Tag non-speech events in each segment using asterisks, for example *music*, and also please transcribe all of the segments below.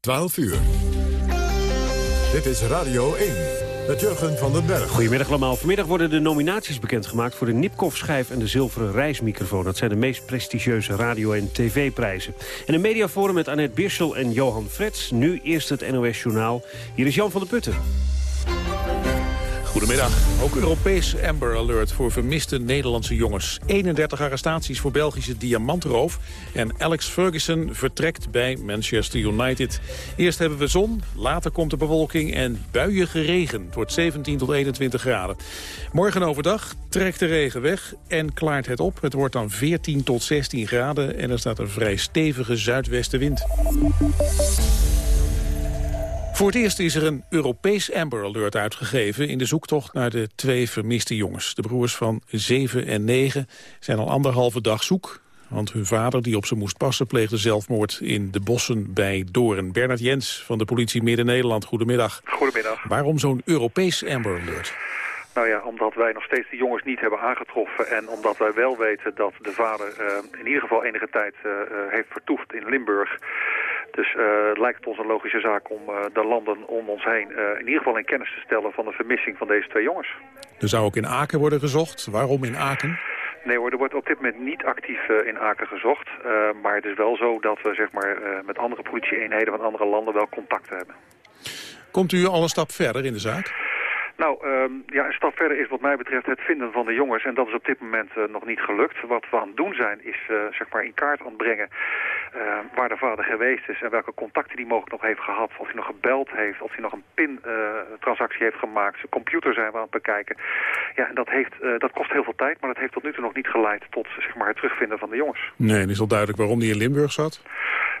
12 uur. Dit is Radio 1 met Jurgen van den Berg. Goedemiddag allemaal. Vanmiddag worden de nominaties bekendgemaakt... voor de Nipkoff-schijf en de zilveren reismicrofoon. Dat zijn de meest prestigieuze radio- en tv-prijzen. En een mediaforum met Annette Birschel en Johan Frets. Nu eerst het NOS Journaal. Hier is Jan van der Putten. Goedemiddag. Ook Europees Amber Alert voor vermiste Nederlandse jongens. 31 arrestaties voor Belgische diamantroof. En Alex Ferguson vertrekt bij Manchester United. Eerst hebben we zon, later komt de bewolking en buiige regen. Het wordt 17 tot 21 graden. Morgen overdag trekt de regen weg en klaart het op. Het wordt dan 14 tot 16 graden en er staat een vrij stevige zuidwestenwind. Voor het eerst is er een Europees Amber Alert uitgegeven... in de zoektocht naar de twee vermiste jongens. De broers van 7 en 9 zijn al anderhalve dag zoek... want hun vader, die op ze moest passen, pleegde zelfmoord in de bossen bij Doorn. Bernard Jens van de politie Midden-Nederland, goedemiddag. Goedemiddag. Waarom zo'n Europees Amber Alert? Nou ja, omdat wij nog steeds de jongens niet hebben aangetroffen... en omdat wij wel weten dat de vader uh, in ieder geval enige tijd uh, heeft vertoefd in Limburg... Dus uh, het lijkt ons een logische zaak om uh, de landen om ons heen uh, in ieder geval in kennis te stellen van de vermissing van deze twee jongens. Er zou ook in Aken worden gezocht. Waarom in Aken? Nee hoor, er wordt op dit moment niet actief in Aken gezocht. maar het is wel zo dat we zeg maar, met andere politieeenheden van andere landen wel contacten hebben. Komt u al een stap verder in de zaak? Nou, um, ja, een stap verder is wat mij betreft het vinden van de jongens. En dat is op dit moment uh, nog niet gelukt. Wat we aan het doen zijn, is uh, zeg maar in kaart aan het brengen uh, waar de vader geweest is... en welke contacten hij mogelijk nog heeft gehad. Of hij nog gebeld heeft, of hij nog een PIN-transactie heeft gemaakt. Zijn computer zijn we aan het bekijken. Ja, en dat, heeft, dat kost heel veel tijd, maar dat heeft tot nu toe nog niet geleid... tot zeg maar, het terugvinden van de jongens. Nee, en is al duidelijk waarom hij in Limburg zat?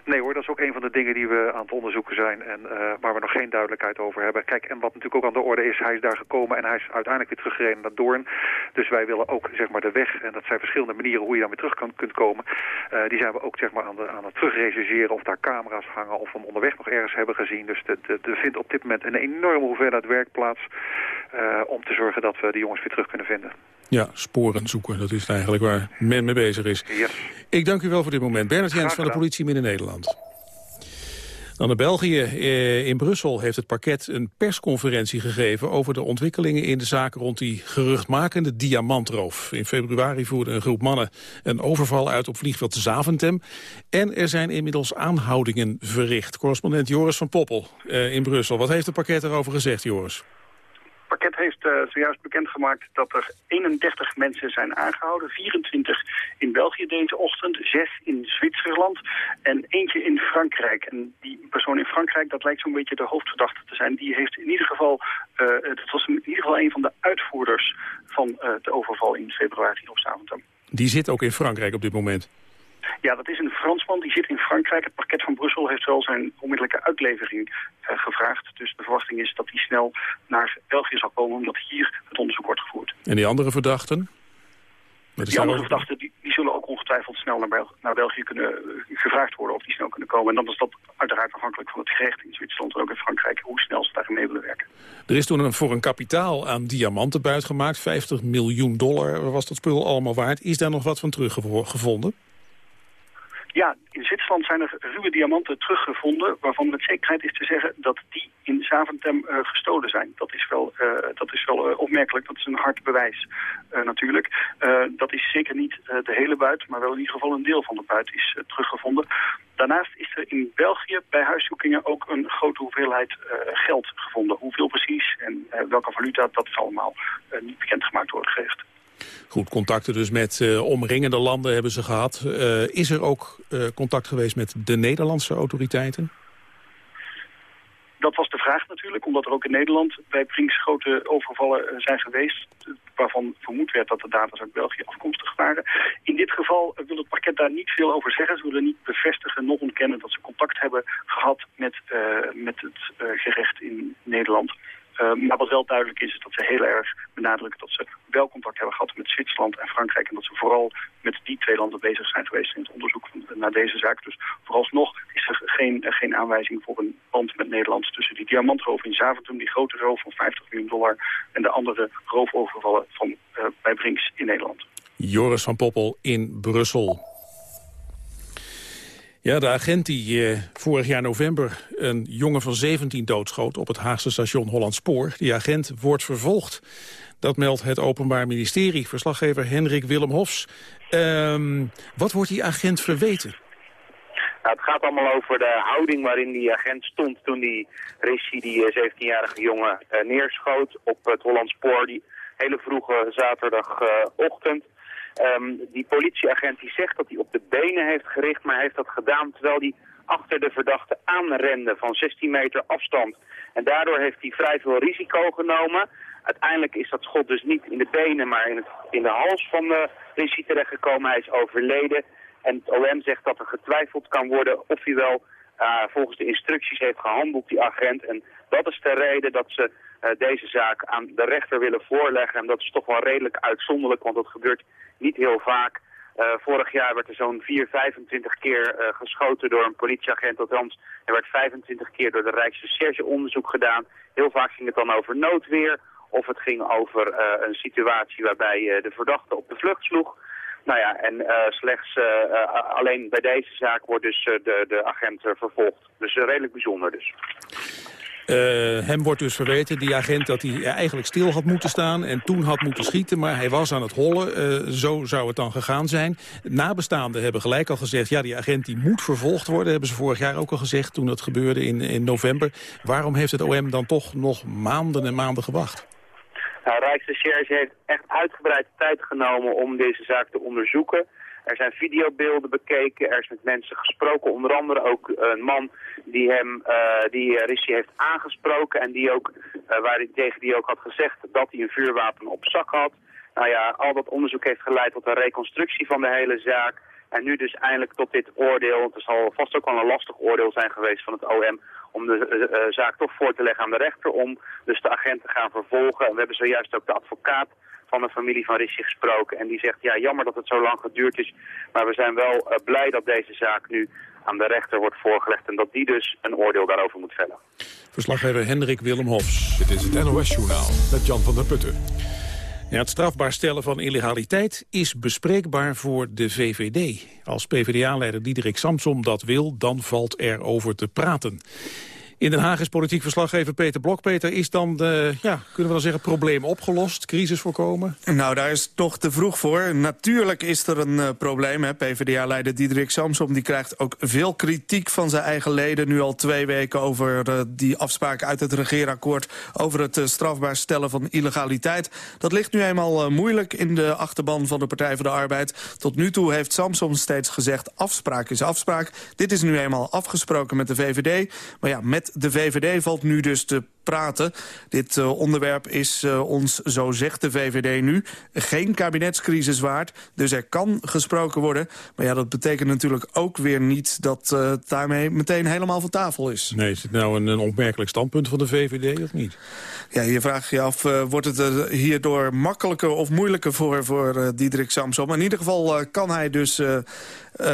Nee hoor, dat is ook een van de dingen die we aan het onderzoeken zijn en uh, waar we nog geen duidelijkheid over hebben. Kijk, en wat natuurlijk ook aan de orde is, hij is daar gekomen en hij is uiteindelijk weer teruggereden naar Doorn. Dus wij willen ook zeg maar de weg, en dat zijn verschillende manieren hoe je dan weer terug kan, kunt komen. Uh, die zijn we ook zeg maar aan, de, aan het terugrechercheren of daar camera's hangen of we hem onderweg nog ergens hebben gezien. Dus er vindt op dit moment een enorme hoeveelheid werk plaats uh, om te zorgen dat we de jongens weer terug kunnen vinden. Ja, sporen zoeken. Dat is eigenlijk waar men mee bezig is. Yes. Ik dank u wel voor dit moment. Bernard Jens van de politie Midden-Nederland. Dan naar België. In Brussel heeft het parket een persconferentie gegeven... over de ontwikkelingen in de zaak rond die geruchtmakende diamantroof. In februari voerde een groep mannen een overval uit op vliegveld Zaventem. En er zijn inmiddels aanhoudingen verricht. Correspondent Joris van Poppel in Brussel. Wat heeft het parket erover gezegd, Joris? Pakket heeft uh, zojuist bekendgemaakt dat er 31 mensen zijn aangehouden. 24 in België deze ochtend, 6 in Zwitserland en eentje in Frankrijk. En die persoon in Frankrijk, dat lijkt zo'n beetje de hoofdverdachte te zijn. Die heeft in ieder geval, uh, dat was in ieder geval een van de uitvoerders van uh, de overval in februari op Zaventem. Die zit ook in Frankrijk op dit moment? Ja, dat is een Fransman, die zit in Frankrijk. Het parket van Brussel heeft wel zijn onmiddellijke uitlevering uh, gevraagd. Dus de verwachting is dat hij snel naar België zal komen... omdat hier het onderzoek wordt gevoerd. En die andere verdachten? Die andere verdachten die, die, zullen ook ongetwijfeld snel naar, Bel naar België kunnen uh, gevraagd worden of die snel kunnen komen. En dan is dat uiteraard afhankelijk van het gerecht in Zwitserland en ook in Frankrijk hoe snel ze daarin mee willen werken. Er is toen een, voor een kapitaal aan diamanten buitgemaakt. 50 miljoen dollar was dat spul allemaal waard. Is daar nog wat van teruggevonden? Ja, in Zwitserland zijn er ruwe diamanten teruggevonden... waarvan met zekerheid is te zeggen dat die in Zaventem uh, gestolen zijn. Dat is wel, uh, dat is wel uh, opmerkelijk, dat is een hard bewijs natuurlijk. dat is zeker niet de hele buit, maar wel in ieder geval een deel van de buit is teruggevonden. Daarnaast is er in België bij huiszoekingen ook een grote hoeveelheid geld gevonden. Hoeveel precies en welke valuta, dat is allemaal niet bekendgemaakt worden geweest. Goed, contacten dus met uh, omringende landen hebben ze gehad. Uh, is er ook uh, contact geweest met de Nederlandse autoriteiten? Dat was de vraag natuurlijk, omdat er ook in Nederland bij Brinks grote overvallen zijn geweest... waarvan vermoed werd dat de data uit België afkomstig waren. In dit geval wil het parket daar niet veel over zeggen. Ze willen niet bevestigen, nog ontkennen dat ze contact hebben gehad met, met het gerecht in Nederland... Uh, maar wat wel duidelijk is, is dat ze heel erg benadrukken dat ze wel contact hebben gehad met Zwitserland en Frankrijk. En dat ze vooral met die twee landen bezig zijn geweest in het onderzoek naar deze zaak. Dus vooralsnog is er geen, uh, geen aanwijzing voor een band met Nederland tussen die diamantroof in Zaventem, die grote roof van 50 miljoen dollar, en de andere roofovervallen van, uh, bij Brinks in Nederland. Joris van Poppel in Brussel. Ja, de agent die eh, vorig jaar november een jongen van 17 doodschoot... op het Haagse station Hollandspoor. Die agent wordt vervolgd. Dat meldt het Openbaar Ministerie. Verslaggever Henrik Willem Hofs. Ehm, wat wordt die agent verweten? Het gaat allemaal over de houding waarin die agent stond toen die Rishi, die 17-jarige eh, jongen, uh, neerschoot op het Hollandspoor. Die hele vroege zaterdagochtend. Um, die politieagent die zegt dat hij op de benen heeft gericht, maar hij heeft dat gedaan terwijl hij achter de verdachte aanrende van 16 meter afstand. En daardoor heeft hij vrij veel risico genomen. Uiteindelijk is dat schot dus niet in de benen, maar in, het, in de hals van de Rishi terechtgekomen. Hij is overleden. En het OM zegt dat er getwijfeld kan worden of hij wel uh, volgens de instructies heeft gehandeld, die agent. En dat is de reden dat ze uh, deze zaak aan de rechter willen voorleggen. En dat is toch wel redelijk uitzonderlijk, want dat gebeurt niet heel vaak. Uh, vorig jaar werd er zo'n 4, 25 keer uh, geschoten door een politieagent. Althans, er werd 25 keer door de Rijksrecherche onderzoek gedaan. Heel vaak ging het dan over noodweer of het ging over uh, een situatie waarbij de verdachte op de vlucht sloeg. Nou ja, en slechts alleen bij deze zaak wordt dus de, de agent vervolgd. Dus redelijk bijzonder dus. Uh, hem wordt dus verweten, die agent, dat hij eigenlijk stil had moeten staan... en toen had moeten schieten, maar hij was aan het hollen. Uh, zo zou het dan gegaan zijn. Nabestaanden hebben gelijk al gezegd... ja, die agent die moet vervolgd worden, hebben ze vorig jaar ook al gezegd... toen dat gebeurde in, in november. Waarom heeft het OM dan toch nog maanden en maanden gewacht? Nou, Rijksrecherche heeft echt uitgebreid tijd genomen om deze zaak te onderzoeken... Er zijn videobeelden bekeken, er is met mensen gesproken, onder andere ook een man die hem, uh, die Rissi heeft aangesproken en die ook, uh, waar hij, tegen die ook had gezegd dat hij een vuurwapen op zak had. Nou ja, al dat onderzoek heeft geleid tot een reconstructie van de hele zaak. En nu dus eindelijk tot dit oordeel, het zal vast ook wel een lastig oordeel zijn geweest van het OM, om de uh, zaak toch voor te leggen aan de rechter om dus de agent te gaan vervolgen. En we hebben zojuist ook de advocaat van de familie van Rishi gesproken. En die zegt, ja, jammer dat het zo lang geduurd is. Maar we zijn wel uh, blij dat deze zaak nu aan de rechter wordt voorgelegd... en dat die dus een oordeel daarover moet vellen. Verslaggever Hendrik Willem Hofs. Dit is het NOS-journaal met Jan van der Putten. Het strafbaar stellen van illegaliteit is bespreekbaar voor de VVD. Als PvdA-leider Diederik Samsom dat wil, dan valt er over te praten. In Den Haag is politiek verslaggever Peter Blok. Peter, is dan, de, ja, kunnen we dan zeggen, probleem opgelost? Crisis voorkomen? Nou, daar is toch te vroeg voor. Natuurlijk is er een uh, probleem. PvdA-leider Diederik Samsom die krijgt ook veel kritiek van zijn eigen leden... nu al twee weken over uh, die afspraken uit het regeerakkoord... over het uh, strafbaar stellen van illegaliteit. Dat ligt nu eenmaal moeilijk in de achterban van de Partij voor de Arbeid. Tot nu toe heeft Samsom steeds gezegd... afspraak is afspraak. Dit is nu eenmaal afgesproken met de VVD. Maar ja, met de VVD valt nu dus te praten. Dit uh, onderwerp is uh, ons, zo zegt de VVD nu, geen kabinetscrisis waard. Dus er kan gesproken worden. Maar ja, dat betekent natuurlijk ook weer niet dat uh, het daarmee meteen helemaal van tafel is. Nee, is het nou een, een opmerkelijk standpunt van de VVD of niet? Ja, je vraagt je af, wordt het hierdoor makkelijker of moeilijker voor, voor Diederik Samsom? In ieder geval kan hij dus uh,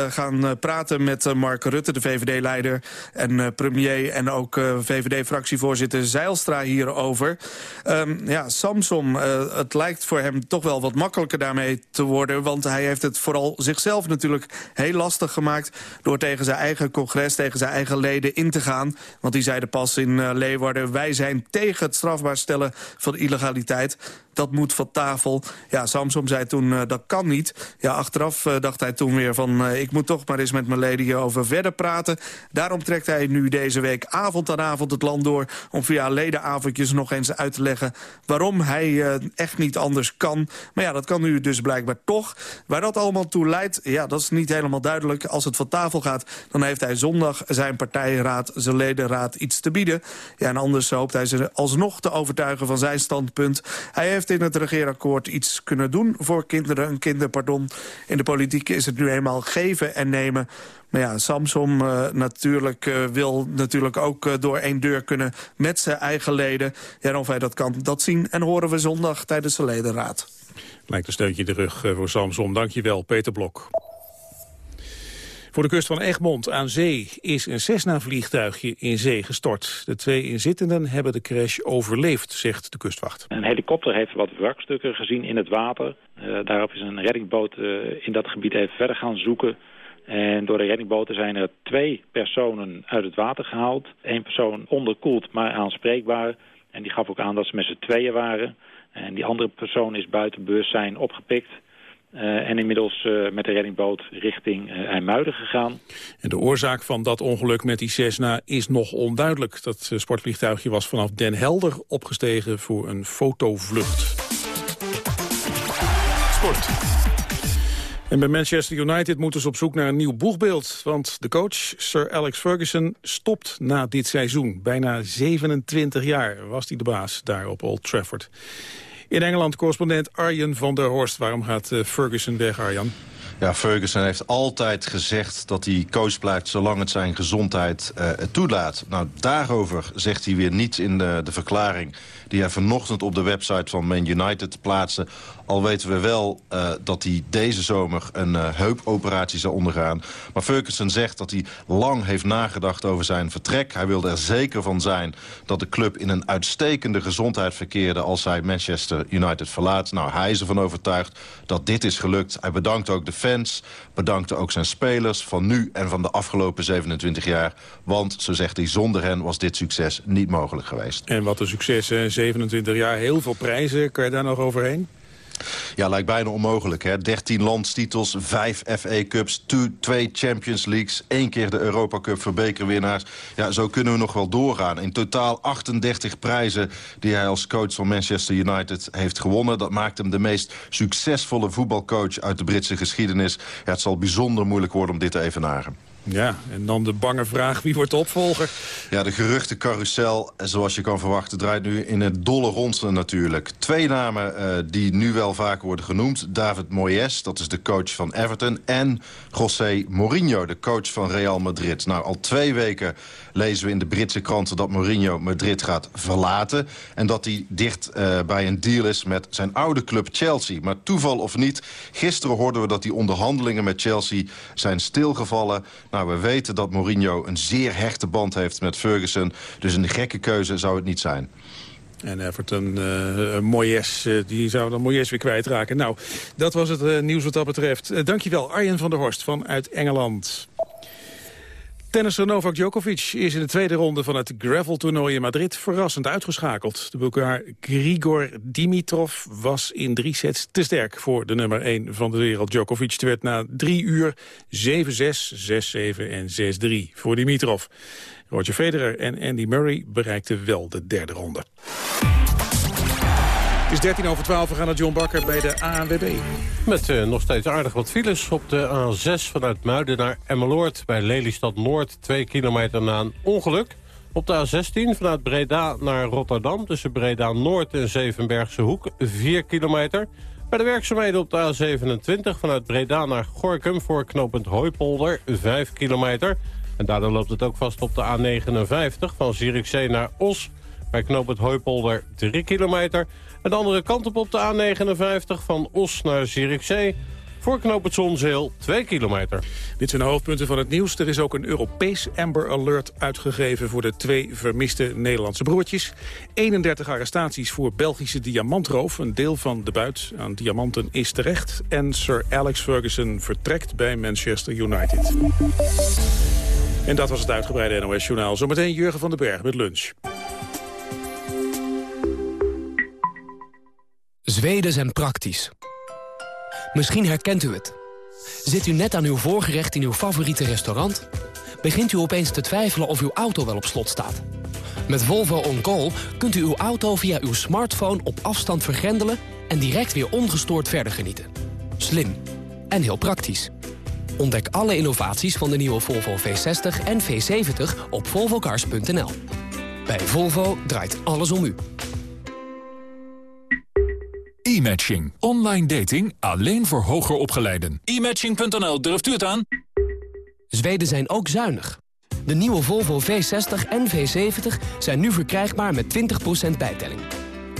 gaan praten met Mark Rutte, de VVD-leider... en premier en ook VVD-fractievoorzitter Zeilstra hierover. Um, ja, Samsom, het lijkt voor hem toch wel wat makkelijker daarmee te worden... want hij heeft het vooral zichzelf natuurlijk heel lastig gemaakt... door tegen zijn eigen congres, tegen zijn eigen leden in te gaan. Want die zeiden pas in Leeuwarden... wij zijn tegen het strafbaar stellen van illegaliteit dat moet van tafel. Ja, Samsom zei toen, uh, dat kan niet. Ja, achteraf uh, dacht hij toen weer van, uh, ik moet toch maar eens met mijn leden hierover verder praten. Daarom trekt hij nu deze week avond aan avond het land door... om via ledenavondjes nog eens uit te leggen waarom hij echt niet anders kan. Maar ja, dat kan nu dus blijkbaar toch. Waar dat allemaal toe leidt, ja, dat is niet helemaal duidelijk. Als het van tafel gaat, dan heeft hij zondag zijn partijraad, zijn ledenraad iets te bieden. Ja, en anders hoopt hij ze alsnog te overtuigen van zijn standpunt. Hij heeft in het regeerakkoord iets kunnen doen voor kinderen. Een kinderpardon. In de politiek is het nu eenmaal geven en nemen. Maar ja, Samsom uh, natuurlijk, uh, wil natuurlijk ook uh, door één deur kunnen met zijn eigen leden. Ja, of hij dat kan, dat zien en horen we zondag tijdens de ledenraad. Lijkt een steuntje de rug voor Samsom. Dankjewel, Peter Blok. Voor de kust van Egmond aan zee is een Cessna-vliegtuigje in zee gestort. De twee inzittenden hebben de crash overleefd, zegt de kustwacht. Een helikopter heeft wat wrakstukken gezien in het water. Uh, daarop is een reddingboot uh, in dat gebied even verder gaan zoeken. En door de reddingboten zijn er twee personen uit het water gehaald. Eén persoon onderkoeld, maar aanspreekbaar. En die gaf ook aan dat ze met z'n tweeën waren. En die andere persoon is buiten bewustzijn opgepikt. Uh, en inmiddels uh, met de reddingboot richting uh, IJmuiden gegaan. En de oorzaak van dat ongeluk met die Cessna is nog onduidelijk. Dat sportvliegtuigje was vanaf Den Helder opgestegen voor een fotovlucht. Sport. En bij Manchester United moeten ze op zoek naar een nieuw boegbeeld. Want de coach, Sir Alex Ferguson, stopt na dit seizoen. Bijna 27 jaar was hij de baas daar op Old Trafford. In Engeland correspondent Arjen van der Horst. Waarom gaat eh, Ferguson weg, Arjan? Ja, Ferguson heeft altijd gezegd dat hij coach blijft zolang het zijn gezondheid uh, toelaat. Nou, daarover zegt hij weer niets in de, de verklaring die hij vanochtend op de website van Man United plaatste. Al weten we wel uh, dat hij deze zomer een uh, heupoperatie zal ondergaan. Maar Ferguson zegt dat hij lang heeft nagedacht over zijn vertrek. Hij wilde er zeker van zijn dat de club in een uitstekende gezondheid verkeerde... als hij Manchester United verlaat. Nou, hij is ervan overtuigd dat dit is gelukt. Hij bedankt ook de fans, bedankte ook zijn spelers... van nu en van de afgelopen 27 jaar. Want, zo zegt hij, zonder hen was dit succes niet mogelijk geweest. En wat een succes, 27 jaar, heel veel prijzen. Kan je daar nog overheen? Ja, lijkt bijna onmogelijk. Hè? 13 landstitels, 5 FA Cups, 2 Champions Leagues... één keer de Europa Cup voor bekerwinnaars. Ja, zo kunnen we nog wel doorgaan. In totaal 38 prijzen die hij als coach van Manchester United heeft gewonnen. Dat maakt hem de meest succesvolle voetbalcoach uit de Britse geschiedenis. Het zal bijzonder moeilijk worden om dit te evenaren. Ja, en dan de bange vraag, wie wordt de opvolger? Ja, de geruchtencarousel, zoals je kan verwachten, draait nu in het dolle rond natuurlijk. Twee namen uh, die nu wel vaak worden genoemd. David Moyes, dat is de coach van Everton. En José Mourinho, de coach van Real Madrid. Nou, al twee weken lezen we in de Britse kranten dat Mourinho Madrid gaat verlaten. En dat hij dicht uh, bij een deal is met zijn oude club Chelsea. Maar toeval of niet, gisteren hoorden we dat die onderhandelingen met Chelsea zijn stilgevallen. Nou, we weten dat Mourinho een zeer hechte band heeft met Ferguson. Dus een gekke keuze zou het niet zijn. En Everton, uh, Moyes, uh, die zou dan Moyes weer kwijtraken. Nou, dat was het uh, nieuws wat dat betreft. Dankjewel, Arjen van der Horst vanuit Engeland. Tennisser Novak Djokovic is in de tweede ronde van het gravel-toernooi in Madrid verrassend uitgeschakeld. De Bulgaar Grigor Dimitrov was in drie sets te sterk voor de nummer 1 van de wereld. Djokovic werd na drie uur 7-6, 6-7 en 6-3 voor Dimitrov. Roger Federer en Andy Murray bereikten wel de derde ronde. Is 13 over 12, we gaan naar John Bakker bij de ANWB. Met uh, nog steeds aardig wat files op de A6 vanuit Muiden naar Emmeloord... bij Lelystad Noord, 2 kilometer na een ongeluk. Op de A16 vanuit Breda naar Rotterdam... tussen Breda Noord en Zevenbergse Hoek, 4 kilometer. Bij de werkzaamheden op de A27 vanuit Breda naar Gorkum... voor knooppunt Hooipolder, 5 kilometer... En daardoor loopt het ook vast op de A59 van Zierikzee naar Os. Bij knooppunt Hooipolder 3 kilometer. En de andere kant op op de A59 van Os naar Zierikzee. Voor knooppunt Zonzeel 2 kilometer. Dit zijn de hoofdpunten van het nieuws. Er is ook een Europees Amber Alert uitgegeven... voor de twee vermiste Nederlandse broertjes. 31 arrestaties voor Belgische diamantroof. Een deel van de buit aan diamanten is terecht. En Sir Alex Ferguson vertrekt bij Manchester United. En dat was het uitgebreide NOS-journaal. Zometeen Jurgen van den Berg met lunch. Zweden zijn praktisch. Misschien herkent u het. Zit u net aan uw voorgerecht in uw favoriete restaurant? Begint u opeens te twijfelen of uw auto wel op slot staat? Met Volvo On Call kunt u uw auto via uw smartphone op afstand vergrendelen... en direct weer ongestoord verder genieten. Slim en heel praktisch. Ontdek alle innovaties van de nieuwe Volvo V60 en V70 op volvocars.nl. Bij Volvo draait alles om u. E-matching. Online dating alleen voor hoger opgeleiden. E-matching.nl, durft u het aan? Zweden zijn ook zuinig. De nieuwe Volvo V60 en V70 zijn nu verkrijgbaar met 20% bijtelling.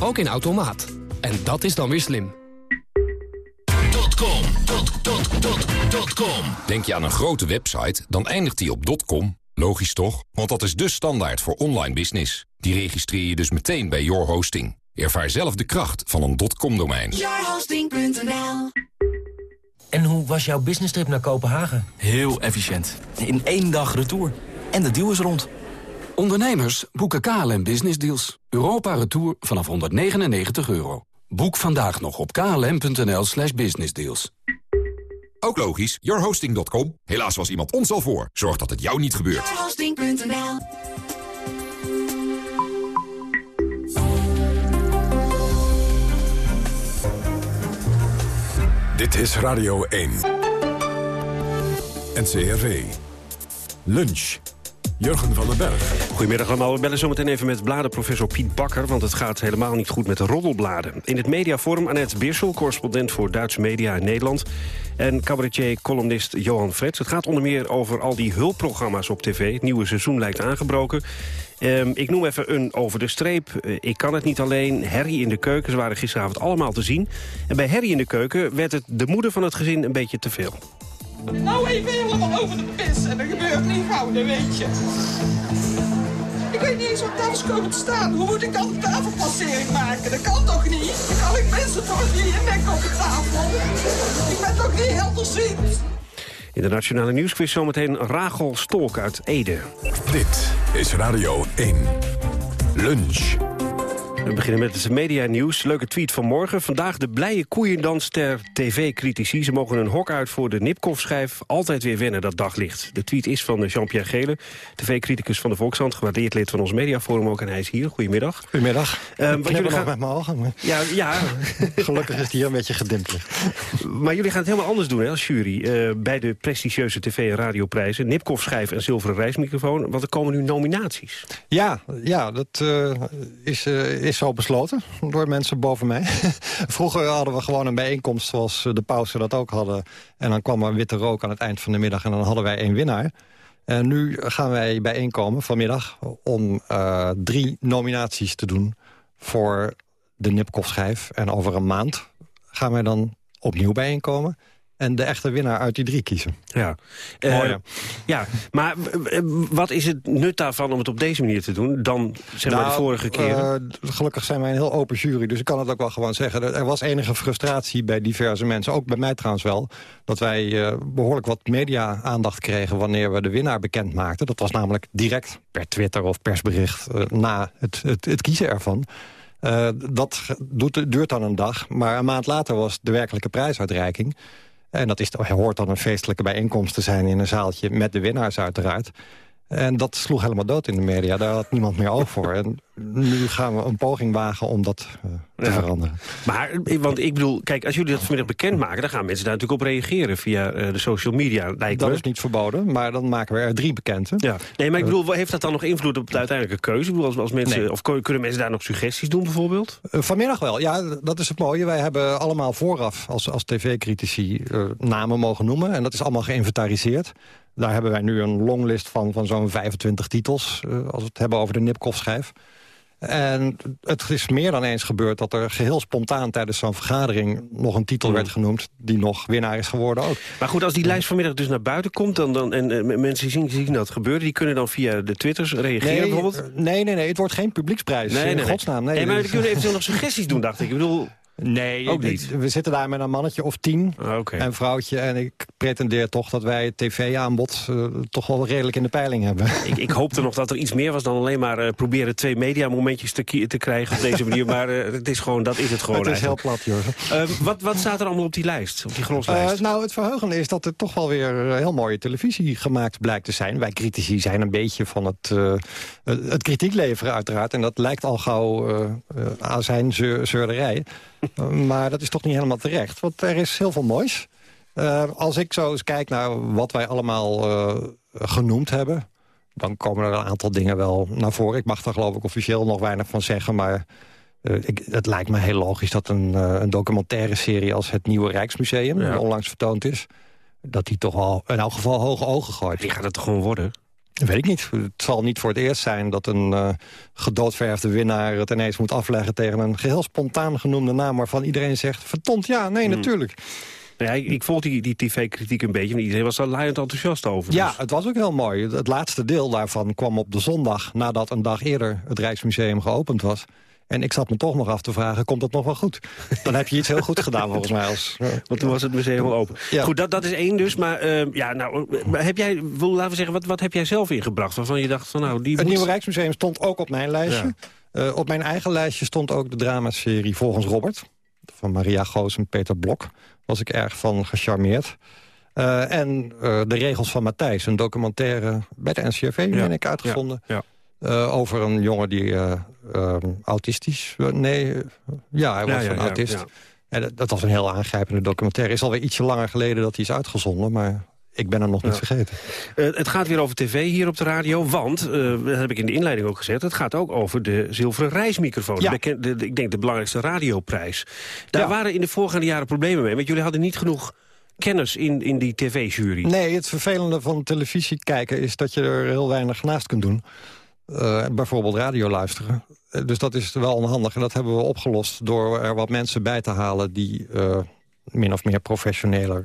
Ook in automaat. En dat is dan weer slim. .com, dot, dot, dot, dot .com. Denk je aan een grote website, dan eindigt die op .com. Logisch toch? Want dat is de standaard voor online business. Die registreer je dus meteen bij Your Hosting. Ervaar zelf de kracht van een .com-domein. Yourhosting.nl En hoe was jouw business trip naar Kopenhagen? Heel efficiënt. In één dag retour. En de deal is rond. Ondernemers boeken KLM Business Deals. Europa Retour vanaf 199 euro. Boek vandaag nog op klm.nl slash businessdeals. Ook logisch, yourhosting.com. Helaas was iemand ons al voor. Zorg dat het jou niet gebeurt. Yourhosting.nl Dit is Radio 1. NCRV. Lunch. Jurgen van den Berg. Goedemiddag allemaal. We bellen zometeen even met bladenprofessor Piet Bakker... want het gaat helemaal niet goed met de roddelbladen. In het mediaforum Annette Birschel, correspondent voor Duitse media in Nederland... en cabaretier-columnist Johan Frets. Het gaat onder meer over al die hulpprogramma's op tv. Het nieuwe seizoen lijkt aangebroken. Um, ik noem even een over de streep. Uh, ik kan het niet alleen. Harry in de keuken. Ze waren gisteravond allemaal te zien. En bij Harry in de keuken werd het de moeder van het gezin een beetje te veel. Nou even helemaal over de pis en dat gebeurt niet gauw, weet je. Ik weet niet eens op tafels komen te staan. Hoe moet ik dan een tafelpassering maken? Dat kan toch niet? Dan kan ik mensen toch niet je nek op de tafel? Ik ben toch niet helderziend? In de Nationale Nieuwsquiz zometeen Rachel Stolk uit Ede. Dit is Radio 1. Lunch. We beginnen met het media-nieuws. Leuke tweet van morgen. Vandaag de blije koeiendans ter tv-critici. Ze mogen een hok uit voor de Nipkoff-schijf. Altijd weer winnen dat daglicht. De tweet is van Jean-Pierre Gele, tv-criticus van de Volkshand. Gewaardeerd lid van ons mediaforum ook. En hij is hier. Goedemiddag. Goedemiddag. Um, wat jullie gaan... met mijn ogen. Maar... Ja, ja. *laughs* Gelukkig is het hier een beetje gedimpt. maar jullie gaan het helemaal anders doen hè, als jury. Uh, bij de prestigieuze tv- en radioprijzen. Nipkoff-schijf en zilveren reismicrofoon. Want er komen nu nominaties. Ja, ja dat uh, is, uh, zo besloten door mensen boven mij. *laughs* Vroeger hadden we gewoon een bijeenkomst zoals de pauze dat ook hadden. En dan kwam er witte rook aan het eind van de middag en dan hadden wij één winnaar. En nu gaan wij bijeenkomen vanmiddag om uh, drie nominaties te doen voor de Nipkoff-schijf. En over een maand gaan wij dan opnieuw bijeenkomen en de echte winnaar uit die drie kiezen. Ja, Mooi, uh, ja maar wat is het nut daarvan om het op deze manier te doen... dan zeg maar nou, de vorige keren? Uh, gelukkig zijn wij een heel open jury, dus ik kan het ook wel gewoon zeggen. Er was enige frustratie bij diverse mensen, ook bij mij trouwens wel... dat wij uh, behoorlijk wat media-aandacht kregen wanneer we de winnaar bekend maakten. Dat was namelijk direct per Twitter of persbericht na het, het, het kiezen ervan... Dat doet, duurt dan een dag, maar een maand later was de werkelijke prijsuitreiking... En dat is, hoort dan een feestelijke bijeenkomst te zijn in een zaaltje... met de winnaars uiteraard. En dat sloeg helemaal dood in de media. Daar had niemand meer oog voor. En nu gaan we een poging wagen om dat uh, te ja. veranderen. Maar, want ik bedoel, kijk, als jullie dat vanmiddag bekendmaken... dan gaan mensen daar natuurlijk op reageren via uh, de social media. Lijkt dat me. is niet verboden, maar dan maken we er drie bekend. Hè? Ja. Nee, maar ik bedoel, heeft dat dan nog invloed op de uiteindelijke keuze? Ik bedoel, als, als mensen, nee. Of kunnen mensen daar nog suggesties doen bijvoorbeeld? Uh, vanmiddag wel, ja, dat is het mooie. Wij hebben allemaal vooraf als, als tv-critici namen mogen noemen. En dat is allemaal geïnventariseerd. Daar hebben wij nu een longlist van, van zo'n 25 titels... Uh, als we het hebben over de Nipkoff-schijf. En het is meer dan eens gebeurd dat er geheel spontaan... tijdens zo'n vergadering nog een titel mm. werd genoemd... die nog winnaar is geworden ook. Maar goed, als die lijst vanmiddag dus naar buiten komt... Dan, dan, en uh, mensen zien, zien dat gebeuren... die kunnen dan via de twitters reageren nee, bijvoorbeeld? Uh, nee, nee, nee, het wordt geen publieksprijs. Nee, in nee. godsnaam. Nee, nee maar we kunnen eventueel nog suggesties doen, dacht ik. Ik bedoel... Nee, ook niet. we zitten daar met een mannetje of tien, okay. een vrouwtje. En ik pretendeer toch dat wij het tv-aanbod uh, toch wel redelijk in de peiling hebben. *laughs* Ik, ik hoopte nog dat er iets meer was dan alleen maar uh, proberen twee mediamomentjes te, te krijgen op deze manier. Maar uh, het is gewoon, dat is het gewoon Het is eigenlijk. heel plat, Jurgen. wat, wat staat er allemaal op die lijst, op die gronslijst? nou, het verheugende is dat er toch wel weer heel mooie televisie gemaakt blijkt te zijn. Wij critici zijn een beetje van het, het kritiek leveren uiteraard. En dat lijkt al gauw aan zijn zeurderij. Maar dat is toch niet helemaal terecht. Want er is heel veel moois. Uh, als ik zo eens kijk naar wat wij allemaal uh, genoemd hebben... dan komen er een aantal dingen wel naar voren. Ik mag daar geloof ik officieel nog weinig van zeggen... maar uh, ik, het lijkt me heel logisch dat een, een documentaire serie... als het Nieuwe Rijksmuseum, ja. die onlangs vertoond is... dat die toch al in elk geval hoge ogen gooit. Die gaat het toch gewoon worden? Weet ik niet. Het zal niet voor het eerst zijn dat een uh, gedoodverfde winnaar het ineens moet afleggen tegen een geheel spontaan genoemde naam waarvan iedereen zegt, verdomd ja, nee, hmm. natuurlijk. Ja, ik, ik volg die, die tv-kritiek een beetje, maar iedereen was daar laaiend enthousiast over. Ja, dus. het was ook heel mooi. Het laatste deel daarvan kwam op de zondag nadat een dag eerder het Rijksmuseum geopend was. En ik zat me toch nog af te vragen, komt dat nog wel goed? Dan heb je iets heel goed gedaan volgens mij. Als, Want toen was het museum open. Goed, dat, dat is één dus. Maar uh, ja, nou, heb jij, laten we zeggen, wat, wat heb jij zelf ingebracht? Waarvan je dacht van nou, die Het moet... Nieuwe Rijksmuseum stond ook op mijn lijstje. Ja. Uh, op mijn eigen lijstje stond ook de dramaserie Volgens Robert. Van Maria Goos en Peter Blok. Was ik erg van gecharmeerd. Uh, en de regels van Matthijs, een documentaire bij de NCRV, ja. ben ik uitgevonden. Ja. Uh, over een jongen die uh, uh, autistisch... nee, ja, hij was ja, ja, een autist. ja. En dat, dat was een heel aangrijpende documentaire. is alweer ietsje langer geleden dat hij is uitgezonden... maar ik ben hem nog niet vergeten. het gaat weer over tv hier op de radio, want... dat heb ik in de inleiding ook gezegd... het gaat ook over de zilveren reismicrofoon. Ja. De, de, ik denk de belangrijkste radioprijs. Daar waren in de voorgaande jaren problemen mee... want jullie hadden niet genoeg kennis in, in die tv-jury. Nee, het vervelende van televisie kijken... is dat je er heel weinig naast kunt doen. Uh, bijvoorbeeld radio luisteren. Uh, dus dat is wel onhandig. En dat hebben we opgelost door er wat mensen bij te halen... die uh, min of meer professioneler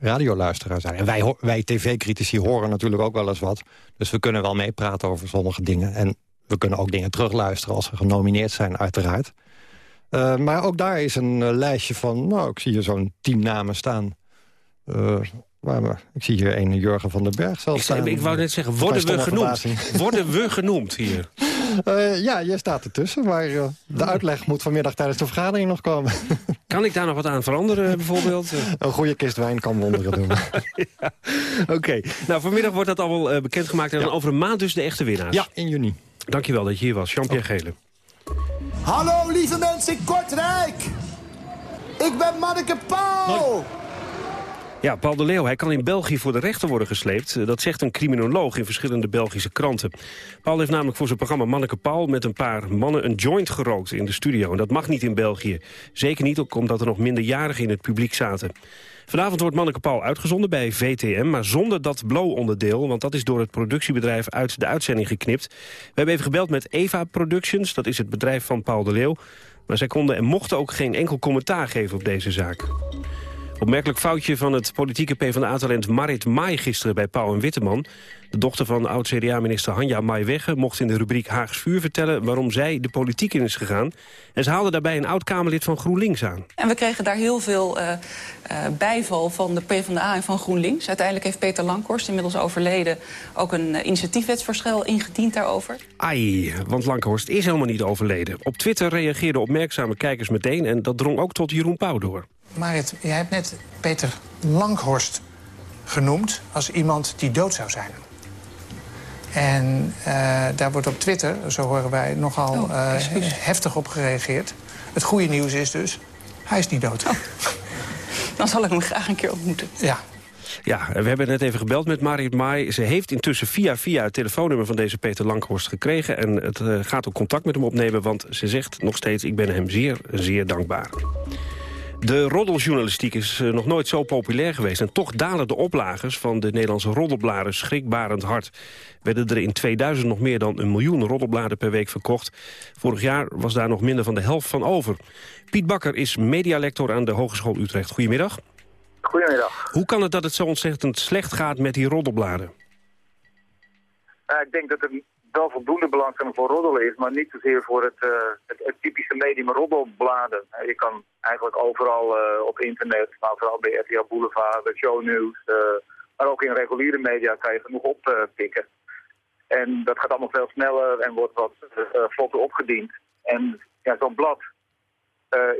radioluisteraar zijn. En wij, wij tv-critici horen natuurlijk ook wel eens wat. Dus we kunnen wel meepraten over sommige dingen. En we kunnen ook dingen terugluisteren als ze genomineerd zijn, uiteraard. maar ook daar is een lijstje van... nou, ik zie hier zo'n tien namen staan... Maar ik zie hier een Jurgen van den Berg zelfs staan. Ik, ik wou net zeggen, worden we genoemd? *laughs* Worden we genoemd hier? Uh, *laughs* ja, jij staat ertussen, maar uh, de uitleg moet vanmiddag tijdens de vergadering nog komen. *laughs* Kan ik daar nog wat aan veranderen, bijvoorbeeld? Een goede kist wijn kan wonderen doen. ja. Oké, okay. nou vanmiddag wordt dat allemaal uh, bekendgemaakt. En ja. dan over een maand dus de echte winnaars. Ja, in juni. Dankjewel dat je hier was, Jean-Pierre oh. Gele. Hallo lieve mensen in Kortrijk! Ik ben Manneke Paul! Ja, Paul de Leeuw hij kan in België voor de rechter worden gesleept. Dat zegt een criminoloog in verschillende Belgische kranten. Paul heeft namelijk voor zijn programma Manneke Paul... met een paar mannen een joint gerookt in de studio. En dat mag niet in België. Zeker niet ook omdat er nog minderjarigen in het publiek zaten. Vanavond wordt Manneke Paul uitgezonden bij VTM... maar zonder dat blow-onderdeel, want dat is door het productiebedrijf uit de uitzending geknipt. We hebben even gebeld met Eva Productions, dat is het bedrijf van Paul de Leeuw. Maar zij konden en mochten ook geen enkel commentaar geven op deze zaak. Opmerkelijk foutje van het politieke PvdA-talent Marit Mai gisteren bij Pauw en Witteman. De dochter van oud-CDA-minister Hanja Maiwegge mocht in de rubriek Haags Vuur vertellen waarom zij de politiek in is gegaan. En ze haalde daarbij een oud-Kamerlid van GroenLinks aan. En we kregen daar heel veel uh, uh, bijval van de PvdA en van GroenLinks. Uiteindelijk heeft Peter Lankhorst, inmiddels overleden, ook een uh, initiatiefwetsvoorstel ingediend daarover. Ai, want Lankhorst is helemaal niet overleden. Op Twitter reageerden opmerkzame kijkers meteen en dat drong ook tot Jeroen Pauw door. Marit, jij hebt net Peter Langhorst genoemd als iemand die dood zou zijn. En uh, daar wordt op Twitter, zo horen wij, nogal oh, uh, heftig op gereageerd. Het goede nieuws is dus, hij is niet dood. Oh. Dan zal ik hem graag een keer ontmoeten. Ja. Ja, we hebben net even gebeld met Marit Maai. Ze heeft intussen via via het telefoonnummer van deze Peter Lankhorst gekregen. En het uh, gaat ook contact met hem opnemen, want ze zegt nog steeds... ik ben hem zeer, zeer dankbaar. De roddeljournalistiek is uh, nog nooit zo populair geweest... en toch dalen de oplagers van de Nederlandse roddelbladen schrikbarend hard. Werden er in 2000 nog meer dan een miljoen roddelbladen per week verkocht. Vorig jaar was daar nog minder van de helft van over. Piet Bakker is medialector aan de Hogeschool Utrecht. Goedemiddag. Goedemiddag. Hoe kan het dat het zo ontzettend slecht gaat met die roddelbladen? Uh, ik denk dat er wel voldoende belangstelling voor roddelen is, maar niet zozeer voor het, uh, het, typische medium roddelbladen. Uh, je kan eigenlijk overal uh, op internet, maar vooral bij RTL Boulevard, bij shownieuws, maar ook in reguliere media kan je genoeg oppikken. en dat gaat allemaal veel sneller en wordt wat vlotter opgediend. En ja, zo'n blad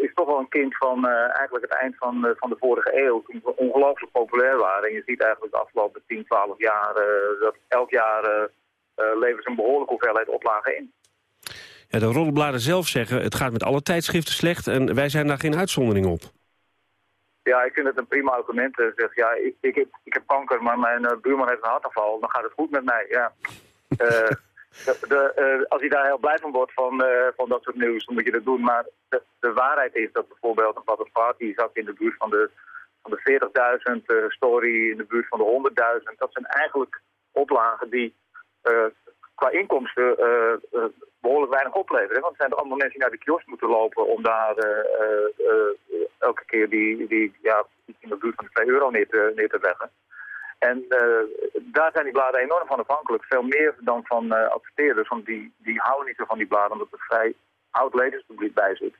is toch wel een kind van eigenlijk het eind van, van de vorige eeuw, toen we ongelooflijk populair waren. En je ziet eigenlijk de afgelopen 10, 12 jaar dat elk jaar uh, leveren ze een behoorlijke hoeveelheid oplagen in. Ja, de roddelbladen zelf zeggen, het gaat met alle tijdschriften slecht en wij zijn daar geen uitzondering op. Ja, ik vind het een prima argument. Zeg, ja, ik, ik, heb, ik heb kanker, maar mijn uh, buurman heeft een hartaanval, dan gaat het goed met mij. Ja. uh, *laughs* de, de, uh, als hij daar heel blij van wordt van, van dat soort nieuws, dan moet je dat doen. Maar de, de waarheid is dat bijvoorbeeld een Patrick Party zat in de buurt van de, van de 40.000, Story in de buurt van de 100.000. Dat zijn eigenlijk oplagen die qua inkomsten uh, uh, behoorlijk weinig opleveren. Want het zijn er allemaal mensen die naar de kiosk moeten lopen om daar elke keer die, die ja, in de buurt van de 2 euro neer te, neer te leggen. En daar zijn die bladen enorm van afhankelijk. Veel meer dan van adverteerders. Want die, die houden niet zo van die bladen omdat het vrij oud lezerspubliek bij zit.